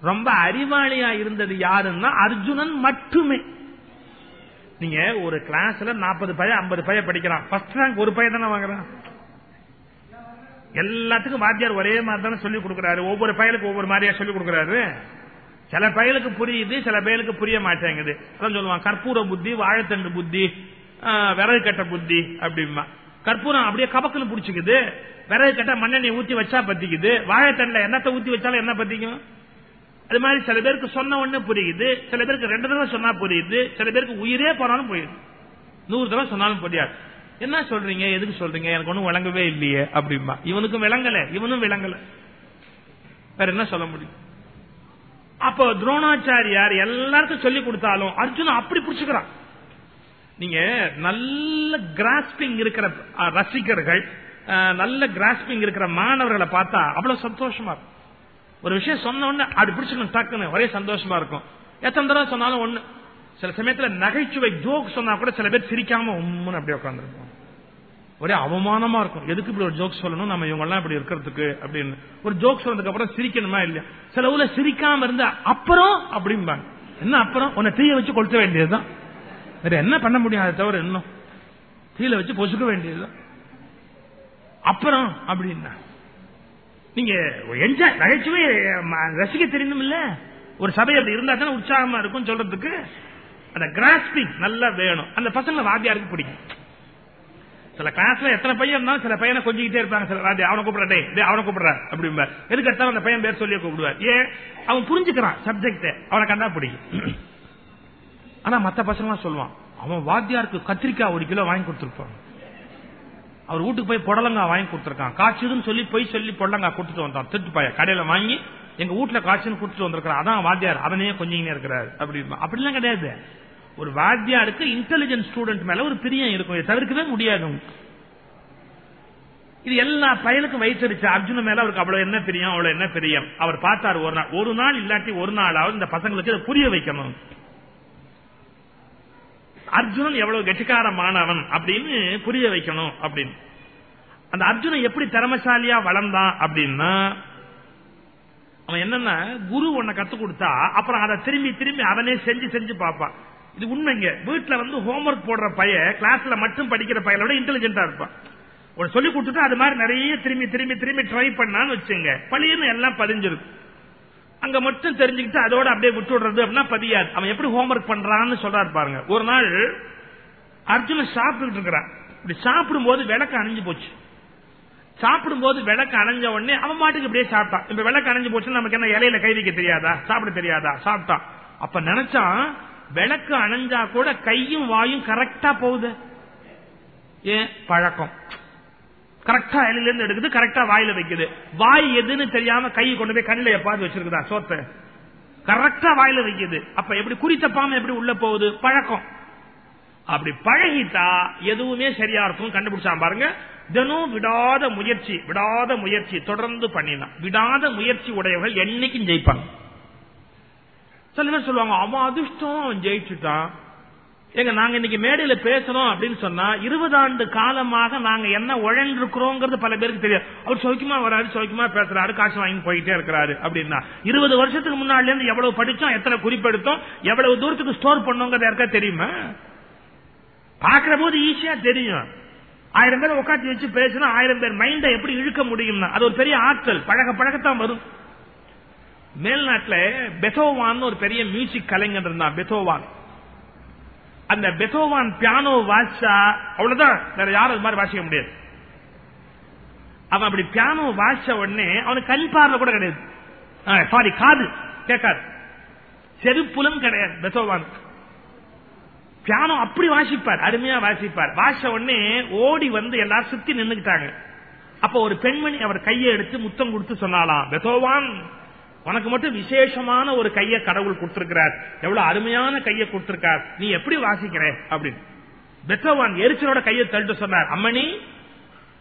ரொம்ப அறிவாளியா இருந்தது யாருன்னா அர்ஜுனன் மட்டுமே. நீங்க ஒரு கிளாஸ்ல நாற்பது பய ஐம்பது பய படிக்கிறான் ஃபர்ஸ்ட் ரேங்க் ஒரு பையன் தானே வாங்குறான். எல்லாத்துக்கும் வாத்தியார் ஒரே மாதிரி தானே சொல்லி கொடுக்குறாரு. ஒவ்வொரு பயலுக்கு ஒவ்வொரு மாதிரியா சொல்லிக் கொடுக்குறாரு. சில பயலுக்கு புரியுது சில பயலுக்கு புரிய மாட்டேங்குது. அதான் சொல்லுவான் கற்பூர புத்தி வாழைத்தண்டு புத்தி விறகு கட்ட புத்தி அப்படிமா கற்பூரம் அப்படியே கபக்குன்னு பிடிச்சிக்குது. விறகு கட்ட மண்ணெண்ணெய் ஊத்தி வச்சா பத்திக்குது. வாழைத்தண்டில் என்னத்தை ஊத்தி வச்சாலும் என்ன பத்திக்கும்? அது மாதிரி சில பேருக்கு சொன்ன ஒண்ணு புரியுது. சில பேருக்கு ரெண்டு தடவை சொன்னா புரியுது. சில பேருக்கு உயிரே போனாலும் புரியுது. நூறு தடவை சொன்னாலும் புரியாது. என்ன சொல்றீங்க? எதுக்கு சொல்றீங்க? எனக்கு ஒண்ணும் விளங்கவே இல்லையே அப்படிம்பா. இவனுக்கும் விளங்கல இவனும் விளங்கல. வேற என்ன சொல்ல முடியும்? அப்போ துரோணாச்சாரியார் எல்லாருக்கும் சொல்லி கொடுத்தாலும் அர்ஜுன் அப்படி புடிச்சுக்கிறான். நீங்க நல்ல கிராஸ்பிங் இருக்கிற ரசிகர்கள் நல்ல கிராஸ்பிங் இருக்கிற மாணவர்களை பார்த்தா அவ்வளவு சந்தோஷமா இருக்கும். ஒரு விஷயம் சொன்ன உடனே அப்படி பிடிச்சிக்கணும் டக்குன்னு. ஒரே சந்தோஷமா இருக்கும். எத்தனை தடவை சொன்னாலும் ஒண்ணு சில சமயத்துல நகைச்சுவை ஜோக் சொன்னா கூட சில பேர் சிரிக்காம உம்முன்னு அப்படியே உட்காந்துருப்போம் ஒரே அவமானமா இருக்கும். எதுக்கு இப்படி ஒரு ஜோக் சொல்லணும்? நம்ம இவங்க எல்லாம் இப்படி இருக்கிறதுக்கு அப்படின்னு. ஒரு ஜோக் சொன்னதுக்கு அப்புறம் சிரிக்கணுமா இல்லையா? சில ஊர்ல சிரிக்காம இருந்தா அப்புறம் அப்படிம்பாங்க. என்ன அப்புறம்? உன்னை தீய வச்சு கொளுத்த வேண்டியதுதான். வேற என்ன பண்ண முடியும்? அதை தவிர இன்னும். தீயில வச்சு பொசுக்க வேண்டியதுதான். அப்புறம் அப்படின்னா. நீங்க என்ஜாய் நகைச்சுவை ரசிக்க தெரியணும் இல்ல ஒரு சபை அப்படி இருந்தா தானே உற்சாகமா இருக்கும் சொல்றதுக்கு அந்த கிராஸ்பிங் நல்லா வேணும். அந்த பசங்களை வாத்தியாருக்கு பிடிக்கும். சில கிளாஸ்ல எத்தனை பையன் இருந்தாலும் சில பையனை கொஞ்சிக்கிட்டே இருப்பாங்க. சில ராஜா அவனை கூப்பிடட்டே அவனை கூப்பிடுற அப்படிம்பா எதுக்கு எடுத்தாலும் அந்த பையன் பேர் சொல்லி கூப்பிடுவார். ஏன்? அவன் புரிஞ்சுக்கிறான் சப்ஜெக்ட் அவனை கண்டா பிடிக்கும். ஆனா மத்த பசங்க சொல்லுவான் அவன் வாத்தியாருக்கு கத்திரிக்காய் ஒரு கிலோ வாங்கி கொடுத்துருப்பான். அவர் வீட்டுக்கு போய் புடலங்காய் வாங்கி கொடுத்துருக்கான். காய்ச்சதுன்னு சொல்லி போய் சொல்லி புடலங்காய் கொடுத்துட்டு வந்தான். திருட்டு பாய. கடையில வாங்கி எங்க வீட்டுல காய்ச்சல் கொடுத்துட்டு வந்திருக்கிறான். அதான் வாத்தியார். அதனையே கொஞ்சம் இருக்கிறார். அப்படி அப்படிலாம் கிடையாது. ஒரு வாத்தியாருக்கு இன்டெலிஜென்ட் ஸ்டூடெண்ட் மேல ஒரு பிரியம் இருக்கும். தவிர்க்கவே முடியாது. இது எல்லா பயலுக்கும் வயிற்றுச்சு அர்ஜுன மேல அவருக்கு அவ்வளவு என்ன பிரியம் அவ்வளவு என்ன பிரியம்? அவர் பார்த்தார் ஒரு நாள். ஒரு நாள் இல்லாட்டி ஒரு நாளாவது இந்த பசங்களுக்கு இதை புரிய வைக்கணும். அர்ஜுனன் எவ்வளவு கெட்டிக்காரமானவன் அப்படின்னு புரிய வைக்கணும் அப்படின்னு. அந்த அர்ஜுனன் எப்படி திறமசாலியா வளர்ந்தான் அப்படின்னா அவன் என்னன்னா குரு உன்னை கத்து கொடுத்தா அப்புறம் அதை திரும்பி திரும்பி அவனே செஞ்சு செஞ்சு பார்ப்பான். இது உண்மைங்க. வீட்டுல வந்து ஹோம்ஒர்க் போடுற பைய கிளாஸ்ல மட்டும் படிக்கிற பையனை விட இன்டெலிஜென்டா இருப்பான். ஒரு சொல்லி கொடுத்துட்டு அது மாதிரி நிறைய திரும்பி திரும்பி திரும்பி ட்ரை பண்ணான்னு வச்சுங்க பழியன்னு எல்லாம் பதிஞ்சிருக்கும். அங்க மட்டும் தெரிஞ்சுக்கிட்டு அதோட அப்படியே விட்டு விடுறது அப்படின்னா பதியாது. அவன் எப்படி ஹோம்ஒர்க் பண்றான்னு சொல்றாரு பாருங்க. ஒரு நாள் அர்ஜுனன் சாப்பிட்டுட்டு இருக்கிறான். இப்படி சாப்பிடும் போது விளக்கு அணைஞ்சு போச்சு. சாப்பிடும் போது விளக்கு அணைஞ்ச உடனே அவன் மாட்டுக்கு இப்படியே சாப்பிட்டான். இப்ப விளக்கு அணைஞ்சு போச்சுன்னா நமக்கு என்ன இலையில கை வைக்க தெரியாதா? சாப்பிட தெரியாதா? சாப்பிட்டான். அப்ப நினைச்சான் விளக்கு அணைஞ்சா கூட கையும் வாயும் கரெக்டா போகுது. ஏன்? பழக்கம். கரெக்டா இலையில இருந்து எடுக்குது கரெக்டா வாயில வைக்குது. வாய் எதுன்னு தெரியாம கை கொண்டு போய் கண்ணில எப்பாவது வச்சிருக்குதா? சோத்த. கரெக்டா வாயில வைக்குது. அப்ப எப்படி குறித்தப்பாம எப்படி உள்ள போகுது? பழக்கம். அப்படி பழகிட்டா எதுவுமே சரியா இருக்கும் கண்டுபிடிச்சா பாருங்க. தினம் விடாத முயற்சி விடாத முயற்சி தொடர்ந்து பண்ணிடலாம். விடாத முயற்சி உடையவர்கள் என்னைக்கும் ஜெயிப்பாங்க. சில பேர் சொல்லுவாங்க அவன் அதிர்ஷ்டம் ஜெயிச்சுட்டான். எங்க நாங்க இன்னைக்கு மேடையில பேசணும் அப்படின்னு சொன்னா இருபது ஆண்டு காலமாக நாங்க என்ன உழன்றிருக்கிறோங்கிறது பல பேருக்கு தெரியும் அவர் சௌக்கியமா வராரு சௌக்கியமா பேசுறாரு காசு வாங்கி போயிட்டே இருக்கிறாரு அப்படின்னா இருபது வருஷத்துக்கு முன்னாடி இருந்து எவ்வளவு படிச்சோம் எத்தனை குறிப்பெடுத்தோம் எவ்வளவு தூரத்துக்கு ஸ்டோர் பண்ணோங்கிறது யாருக்கா தெரியுமா? பாக்குற போது ஈஸியா தெரியும். ஆயிரம் பேர் உட்காந்து வச்சு பேசினா ஆயிரம் பேர் மைண்ட எப்படி இழுக்க முடியும்னா அது ஒரு பெரிய ஆற்றல் பழக பழகத்தான் வரும். மேல்நாட்டில் பெத்தோவான் ஒரு பெரிய மியூசிக் கலைஞர் இருந்தான் பெத்தோவான். அந்த பெத்தோவான் பியானோ வாசிச்சா அவ்வளவுதான். வேற யாரும் அது மாதிரி வாசிக்க முடியாது. அவன் அப்படி பியானோ வாசிச்ச உடனே அவனுக்கு கண் பார்வை கூட கிடையாது. சாரி காது. கேட்காது. செருப்புலும் கிடையாது பெத்தோவானுக்கு பியானோ அப்படி வாசிப்பார் அருமையா வாசிப்பார். வாசிச்ச உடனே ஓடி வந்து எல்லாரும் சுத்தி நின்னுக்கிட்டாங்க. அப்ப ஒரு பெண்மணி அவர் கையை எடுத்து முத்தம் கொடுத்து சொன்னாலாம் பெத்தோவான் உனக்கு மட்டும் விசேஷமான ஒரு கையை கடவுள் கொடுத்திருக்கிறார். எவ்வளவு அருமையான கையை கொடுத்திருக்கார். நீ எப்படி வாசிக்கிற? அப்படின்னு. பெத்தவான் எரிச்சலோட கையை தள்ளிட்டு சொன்னார் அம்மணி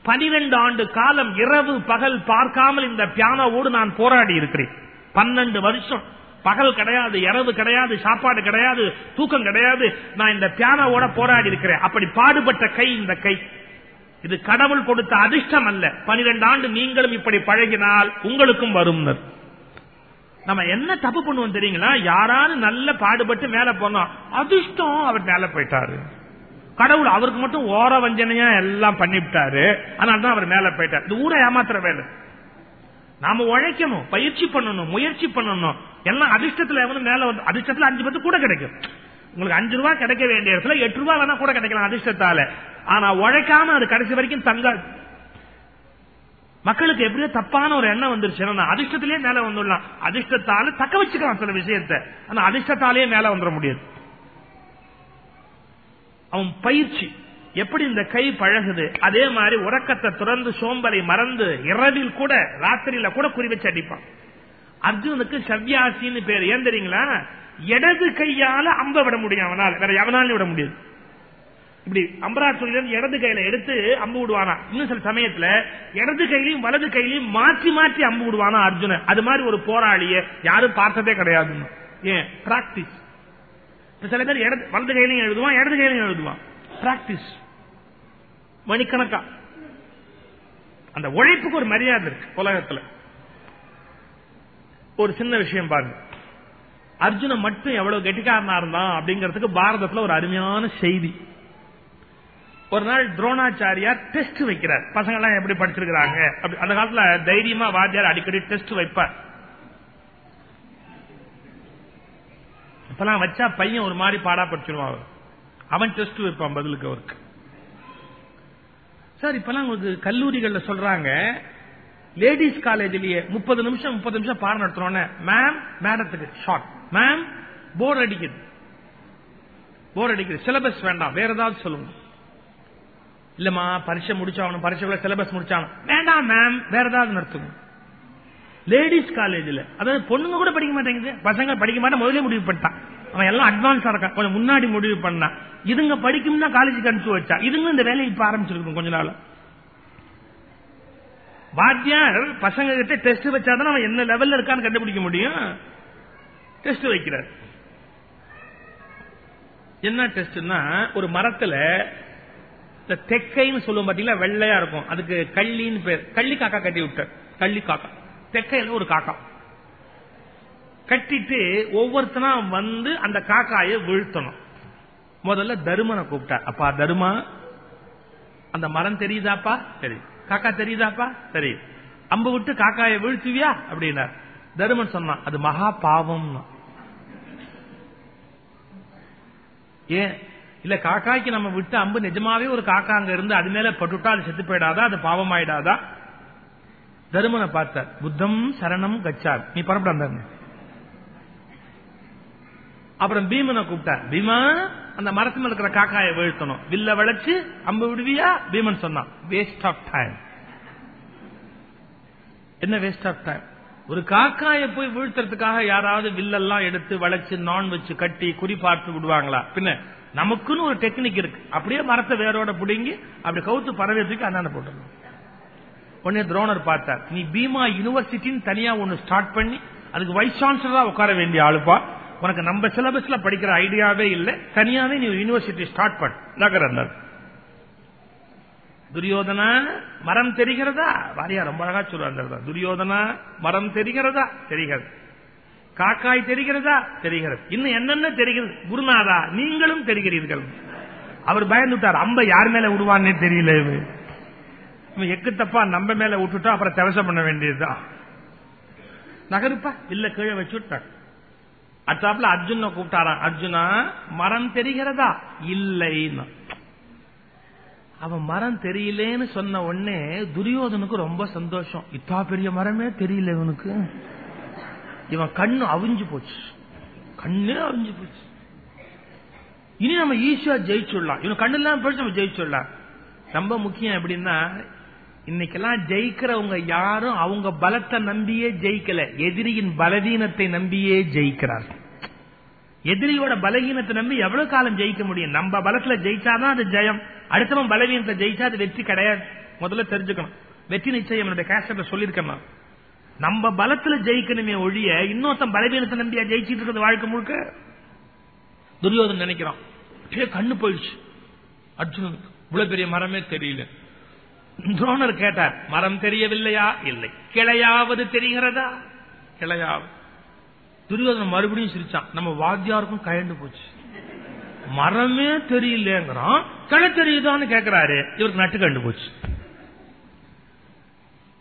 பனிரெண்டு ஆண்டு காலம் இரவு பகல் பார்க்காமல் இந்த பியானோவோடு நான் போராடி இருக்கிறேன். பன்னெண்டு வருஷம். பகல் கிடையாது இரவு கிடையாது சாப்பாடு கிடையாது தூக்கம் கிடையாது. நான் இந்த பியானோவோட போராடி இருக்கிறேன். அப்படி பாடுபட்ட கை இந்த கை. இது கடவுள் கொடுத்த அதிர்ஷ்டம் அல்ல. பனிரெண்டு ஆண்டு நீங்களும் இப்படி பழகினால் உங்களுக்கும் வரும் நம்ம என்ன தப்பு பண்ணுவோம் தெரியுங்களா? யாராவது நல்ல பாடுபட்டு மேல போனோம் அதிர்ஷ்டம் அவர் மேல போயிட்டாரு. கடவுள் அவருக்கு மட்டும் ஓர வஞ்சனையா எல்லாம் பண்ணிவிட்டாரு. அதனால்தான் அவர் மேல போயிட்டார். இது ஊரை ஏமாத்துற வேலை. நாம உழைக்கணும் பயிற்சி பண்ணணும் முயற்சி பண்ணணும். எல்லாம் அதிர்ஷ்டத்துல எவனும் மேல வந்து அதிர்ஷ்டத்துல அஞ்சு பத்து கூட கிடைக்கும். உங்களுக்கு அஞ்சு ரூபாய் கிடைக்க வேண்டிய இடத்துல எட்டு ரூபாய் வேணா கூட கிடைக்கலாம் அதிர்ஷ்டத்தால. ஆனா உழைக்காம அது கடைசி வரைக்கும் தங்காது மக்களுக்கு எப்படியோ தப்பான ஒரு எண்ணம் வந்துருச்சு அதிர்ஷ்டத்திலேயே மேல வந்துடலாம். அதிர்ஷ்டத்தால தக்க வச்சுக்கலாம் சில விஷயத்த. ஆனா அதிர்ஷ்டத்தாலேயே மேல வந்துட முடியாது. அவன் பயிற்சி. எப்படி இந்த கை பழகுது? அதே மாதிரி உறக்கத்தை துறந்து சோம்பலை மறந்து இரவில் கூட ராத்திரியில கூட குறி வச்சு அடிப்பான். அர்ஜுனுக்கு சவ்யாசின்னு பேர். ஏன் தெரியுங்களா? இடது கையால அம்ப விட முடியும் அவனால். வேற எவனாலும் விட முடியாது. இப்படி அம்பராசுரியில இடது கையில எடுத்து அம்பு விடுவானா. இன்னும் சில சமயத்துல இடது கையிலையும் வலது கையிலையும் மாற்றி மாற்றி அம்பு விடுவானா அர்ஜுன அது மாதிரி ஒரு போராளிய. யாரும் பார்த்ததே கிடையாது ஏன்? பிராக்டிஸ் சில பேர் வலது கையிலையும் எழுதுவான் இடது கையிலையும் எழுதுவான். பிராக்டிஸ் மணிக்கணக்கா. அந்த உழைப்புக்கு ஒரு மரியாதை இருக்கு உலகத்துல. ஒரு சின்ன விஷயம் பாருங்க. அர்ஜுன மட்டும் எவ்வளவு கெட்டிக்காரனா இருந்தான் அப்படிங்கறதுக்கு பாரதத்துல ஒரு அருமையான செய்தி. ஒரு நாள் துரோணாச்சாரியார் டெஸ்ட் வைக்கிறார். பசங்க எல்லாம் எப்படி படிச்சிருக்கிறாங்க? அந்த காலத்துல தைரியமா வாத்தியார் அடிக்கடி டெஸ்ட் வைப்பார். இப்பெல்லாம் வச்சா பையன் ஒரு மாதிரி பாடா படிச்சிருவான் அவன் டெஸ்ட் வைப்பான் பதிலுக்கு அவருக்கு. சார் இப்பெல்லாம் உங்களுக்கு கல்லூரிகள்ல சொல்றாங்க லேடிஸ் காலேஜ்லயே முப்பது நிமிஷம் முப்பது நிமிஷம் பாடம் நடத்துறோன்னு மேம் மேடத்துக்கு ஷார்ட் மேம் போர் அடிக்குது. போர் அடிக்குது. சிலபஸ் வேண்டாம். வேற ஏதாவது சொல்லுங்க. இல்லம்மா பரீட்சை முடிச்சாகணும் பரீட்சைக்குள்ள சிலபஸ் முடிச்சாகணும். வேண்டாம் மேம் வேற ஏதாவது நடத்துங்க லேடிஸ் காலேஜ்ல அதாவது பொண்ணுங்க கூட படிக்க மாட்டேங்குது பசங்க படிக்க மாட்டேன் முதலே முடிவு பண்ணிட்டான். அவன் எல்லாம் அட்வான்ஸா இருக்கான் கொஞ்சம் முன்னாடி முடிவு பண்ணான். இதுங்க படிக்கும் தான் காலேஜுக்கு அனுப்பிச்சு வச்சா இதுங்க இந்த வேலையை இப்ப ஆரம்பிச்சிருக்கும் கொஞ்ச நாள். வாத்தியார் பசங்க கிட்ட டெஸ்ட் வச்சாதான் அவன் என்ன லெவல்ல இருக்கான்னு கண்டுபிடிக்க முடியும். டெஸ்ட் வைக்கிறார். என்ன டெஸ்ட்னா ஒரு மரத்துல இந்த தெக்கைன்னு சொல்லுவோம் பாத்தீங்களா வெள்ளையா இருக்கும். அதுக்கு கள்ளின்னு பேர். கள்ளி காக்கா கட்டி விட்டார். கள்ளி காக்கா. தெக்கையில ஒரு காக்கா. கட்டிட்டு ஒவ்வொருத்தனா வந்து அந்த காக்காய வீழ்த்தணும். முதல்ல தருமனை கூப்பிட்டார். அப்பா தருமா? அந்த மரம் தெரியுதாப்பா? சரி காக்கா தெரியுதாப்பா? சரி அம்பு விட்டு காக்காயை வீழ்த்துவியா? அப்படின்னார். தருமன் சொன்னான் அது மகா பாவம் ஏன்? இல்ல காக்காய்க்கு நம்ம விட்டு அம்பு நிஜமாவே ஒரு காக்கா அங்க இருந்து அது மேல பட்டுட்டா அது செத்து போயிடாதா? அது பாவம் ஆயிடாதா தருமனை பார்த்தார். புத்தம் சரணம் கச்சார். நீ புறப்பட அப்புறம் பீமனை கூப்பிட்டார். பீமா அந்த மரத்துல இருக்கிற காக்காயை வீழ்த்தணும். வில்ல வளைச்சு அம்பு விடுவியா? பீமன் சொன்னான். வேஸ்ட் ஆஃப் டைம் என்ன வேஸ்ட் ஆஃப் டைம் ஒரு காக்காயை போய் வீழ்த்துறதுக்காக யாராவது வில்லெல்லாம் எடுத்து வளைச்சு நான் வச்சு கட்டி குறி பார்த்து விடுவாங்களா? பின்ன நமக்குன்னு ஒரு டெக்னிக் இருக்கு. அப்படியே மரத்தை வேரோட பிடுங்கி அப்படி கவுத்து பறவைத்துக்கு அண்ணாண்ட போட்டுருவோம் உடனே துரோணர் பார்த்தார். நீ பீமா யூனிவர்சிட்டின்னு தனியா ஒன்னு ஸ்டார்ட் பண்ணி அதுக்கு வைஸ் சான்சலரா உட்கார வேண்டிய ஆளுப்பா. உனக்கு நம்ம சிலபஸ்ல படிக்கிற ஐடியாவே இல்லை. தனியாவே நீ யூனிவர்சிட்டி ஸ்டார்ட் பண்ண. துரியோதனா மரம் தெரிகிறதா? வாரியா ரொம்ப அழகா சொல்லுவாங்க துரியோதனா மரம் தெரிகிறதா? தெரிகிறது. காக்காய் தெரிகிறதா? தெரிகிறது. இன்னும் என்னென்ன தெரிகிறது? குருநாதா நீங்களும் தெரிகிறீர்கள். அவர் பயந்துட்டார். அம்ப யார் மேல விடுவான்னு தெரியல இவன் எக்கு தப்பா நம்ம மேல விட்டுட்டா அப்புறம் தவசம் பண்ண வேண்டியதுதான் நகருப்பா? இல்ல கீழே வச்சு விட்டார். அடுத்தாப்புல அர்ஜுன கூப்பிட்டாராம். அர்ஜுனா மரம் தெரிகிறதா? இல்லைன்னு. அவன் மரம் தெரியலேன்னு சொன்ன உடனே துரியோதனுக்கு ரொம்ப சந்தோஷம். இத்தா பெரிய மரமே தெரியல இவனுக்கு. இவன் கண்ணு அவிஞ்சு போச்சு. கண்ணே அவிஞ்சு போச்சு. இனி நம்ம ஈஸியா ஜெயிச்சுடலாம். இவன் கண்ணு இல்லாம போயிட்டு நம்ம ஜெயிச்சுடலாம். ரொம்ப முக்கியம் எப்படின்னா இன்னைக்கெல்லாம் ஜெயிக்கிறவங்க யாரும் அவங்க பலத்தை நம்பியே ஜெயிக்கல. எதிரியின் பலவீனத்தை நம்பியே ஜெயிக்கிறார் எதிரியோட பலவீனத்தை நம்பி எவ்வளவு காலம் ஜெயிக்க முடியும்? நம்ம பலத்துல ஜெயிச்சாதான் அது ஜெயம். அடுத்தவன் பலவீனத்தை ஜெயிச்சா அது வெற்றி கிடையாது. முதல்ல தெரிஞ்சுக்கணும். வெற்றி நிச்சயம். என்னுடைய கேசட்ல சொல்லியிருக்கேன் நம்ம பலத்துல ஜெயிக்கணுமே ஒழிய இன்னொருத்தன் பலவீனத்தை நம்பியா ஜெயிச்சிட்டு இருக்கிறது வாழ்க்கை முழுக்க? துரியோதன் நினைக்கிறான். கண்ணு போயிடுச்சு. அர்ஜுனனுக்கு இவ்வளவு பெரிய மரமே தெரியல. துரோணர் கேட்டார் மரம் தெரியவில்லையா? இல்லை. கிளையாவது தெரிகிறதா? கிளையாவது. துரியோதன மறுபடியும் சிரிச்சான். நம்ம வாத்தியாருக்கும் கயண்டு போச்சு. மரமே தெரியலங்கிறான். கிளை தெரியுதான்னு கேட்கிறாரு இவருக்கு நட்டு கண்டு போச்சு.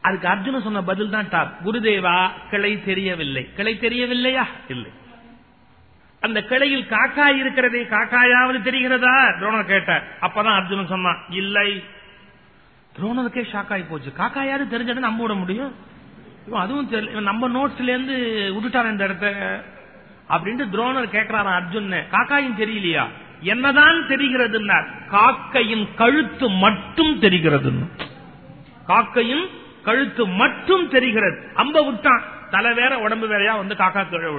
அதுக்கு அர்ஜுன சொன்ன பதில் தான் டாப். குருதேவா கிளை தெரியவில்லை. கிளை தெரியவில்லையா? இல்லை. அந்த கிளையில் காக்காய் இருக்கிறதே காக்காயாவது தெரிகிறதா? துரோணர் கேட்டார். அப்பதான் அர்ஜுனன் சொன்னான் இல்லை. துரோணருக்கே ஷாக் ஆகி போச்சு காக்காயாவது தெரிஞ்சது நம்ப விட முடியும். அதுவும் தெரியல நம்ம நோட்ஸ்ல இருந்து விட்டுட்டார் இந்த இடத்த. அப்படின்ட்டு துரோணர் கேட்கிறாரா அர்ஜுன் காக்காயும் தெரியலையா? என்னதான் தெரிகிறதுன்னா காக்கையின் கழுத்து மட்டும் தெரிகிறது காக்கையின் கழுத்து மட்டும் தெரிகிறது. அம்ப விட்டான். தலை வேற உடம்பு வேறையா வந்து காக்கா கீழே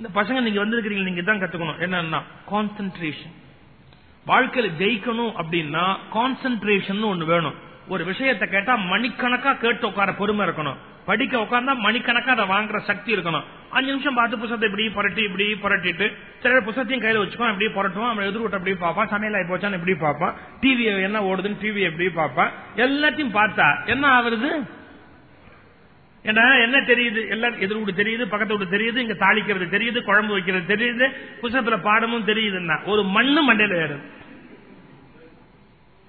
இந்த பசங்க நீங்க வந்திருக்கிறீங்க நீங்க தான் கத்துக்கணும். என்னன்னா கான்சென்ட்ரேஷன் வாழ்க்கையில ஜெயிக்கணும் அப்படின்னா கான்சென்ட்ரேஷன் ஒண்ணு வேணும். ஒரு விஷயத்தை கேட்டா மணிக்கணக்கா கேட்டு உட்கார பொறுமை இருக்கணும். படிக்க உட்கார்ந்தா மணிக்கணக்கா அதை வாங்குற சக்தி இருக்கணும். அஞ்சு நிமிஷம் பார்த்து புத்தகத்தை இப்படி புரட்டி இப்படி புரட்டிட்டு சில புத்தகத்தையும் கையில வச்சுக்கோ எப்படி புரட்டுவோம் அவன் எதிர்கிட்ட அப்படி பார்ப்பான் சமையல் ஆகி போச்சான்னு எப்படி பார்ப்பான் டிவி என்ன ஓடுதுன்னு டிவி எப்படி பார்ப்பான். எல்லாத்தையும் பார்த்தா என்ன ஆகுறது? ஏன்னா என்ன தெரியுது? எல்லாம் எதிர் வீடு தெரியுது பக்கத்து வீடு தெரியுது இங்க தாளிக்கிறது தெரியுது குழம்பு வைக்கிறது தெரியுது புத்தகத்துல பாடமும் தெரியுதுன்னா ஒரு மண்ணு மண்டையில ஏறுது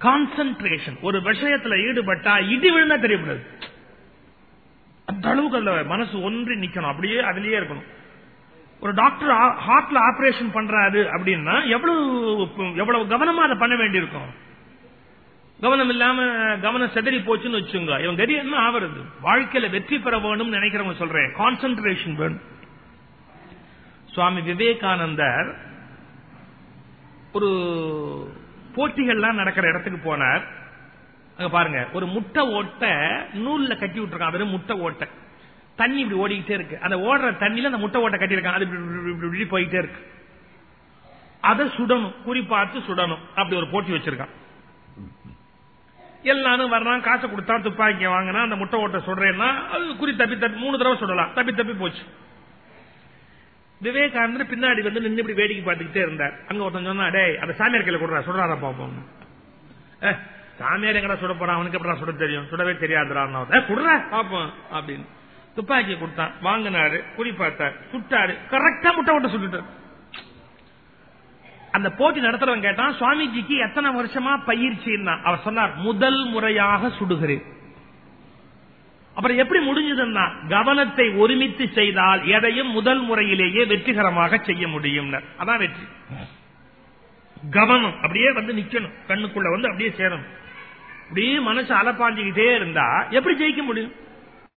கான்சன்ட்ரேஷன் ஒரு விஷயத்துல ஈடுபட்டா இடி விழுந்தா தெரியப்படுது. அந்த அளவுக்கு அதுல மனசு ஒன்றி நிக்கணும். அப்படியே அதுலயே இருக்கணும். ஒரு டாக்டர் ஹார்ட்ல ஆபரேஷன் பண்றாரு அப்படின்னா எவ்வளவு எவ்வளவு கவனமா அதை பண்ண வேண்டியிருக்கும்? கவனம் இல்லாம கவனம் செதறி போச்சுன்னு வச்சுங்க இவன் கதி என்ன ஆவறது. வாழ்க்கையில வெற்றி பெற வேணும் நினைக்கிறவங்க சொல்றேன். கான்சென்ட்ரேஷன் வேணும். சுவாமி விவேகானந்தர் ஒரு போட்டிகள்லாம் நடக்கிற இடத்துக்கு போனார். பாருங்க ஒரு முட்டை ஓட்ட நூல்ல கட்டி விட்டுருக்கான். அது முட்டை ஓட்டை. தண்ணி இப்படி ஓடிக்கிட்டே இருக்கு. அந்த ஓடுற தண்ணியில அந்த முட்டை ஓட்டை கட்டியிருக்கான். அது இப்படி போயிட்டே இருக்கு. அதை சுடணும். குறிப்பாத்து சுடணும். அப்படி ஒரு போட்டி வச்சிருக்கான். எல்லாரும் வர்றான். காசை கொடுத்தா துப்பாக்கி வாங்கினா அந்த முட்டை ஓட்ட சுடுறேன்னா அது குறி தப்பி தப்பி மூணு தடவை சுடலாம். தப்பி தப்பி போச்சு. விவேகானந்தர் பின்னாடி வந்து நின்று இப்படி வேடிக்கை பார்த்துக்கிட்டே இருந்தார். அங்க ஒருத்தன் சொன்னா டே அந்த சாமியார் கையில கொடுறா. சுடுறாரா பாப்போம் சாமியார் எங்கடா சுட போறான்? அவனுக்கு சுட தெரியும்? சுடவே தெரியாது பாப்போம் அப்படின்னு. துப்பாக்கி கொடுத்தான். வாங்கினாரு குறி பார்த்தார். சுட்டாரு. கரெக்டா முட்டை விட்டு சுட்டுட்டார். அந்த போட்டி நடத்துறவன் கேட்டான் சுவாமிஜிக்கு எத்தனை வருஷமா பயிற்சின்னா? அவர் சொன்னார் முதல் முறையாக சுடுகிறேன். அப்புறம் எப்படி முடிஞ்சதுன்னா கவனத்தை ஒருமித்து செய்தால் எதையும் முதல் முறையிலேயே வெற்றிகரமாக செய்ய முடியும் அதான் வெற்றி. கவனம் அப்படியே வந்து நிக்கணும். கண்ணுக்குள்ள வந்து அப்படியே சேரணும். அப்படியே மனசு அலப்பாஞ்சுக்கிட்டே இருந்தா எப்படி ஜெயிக்க முடியும்?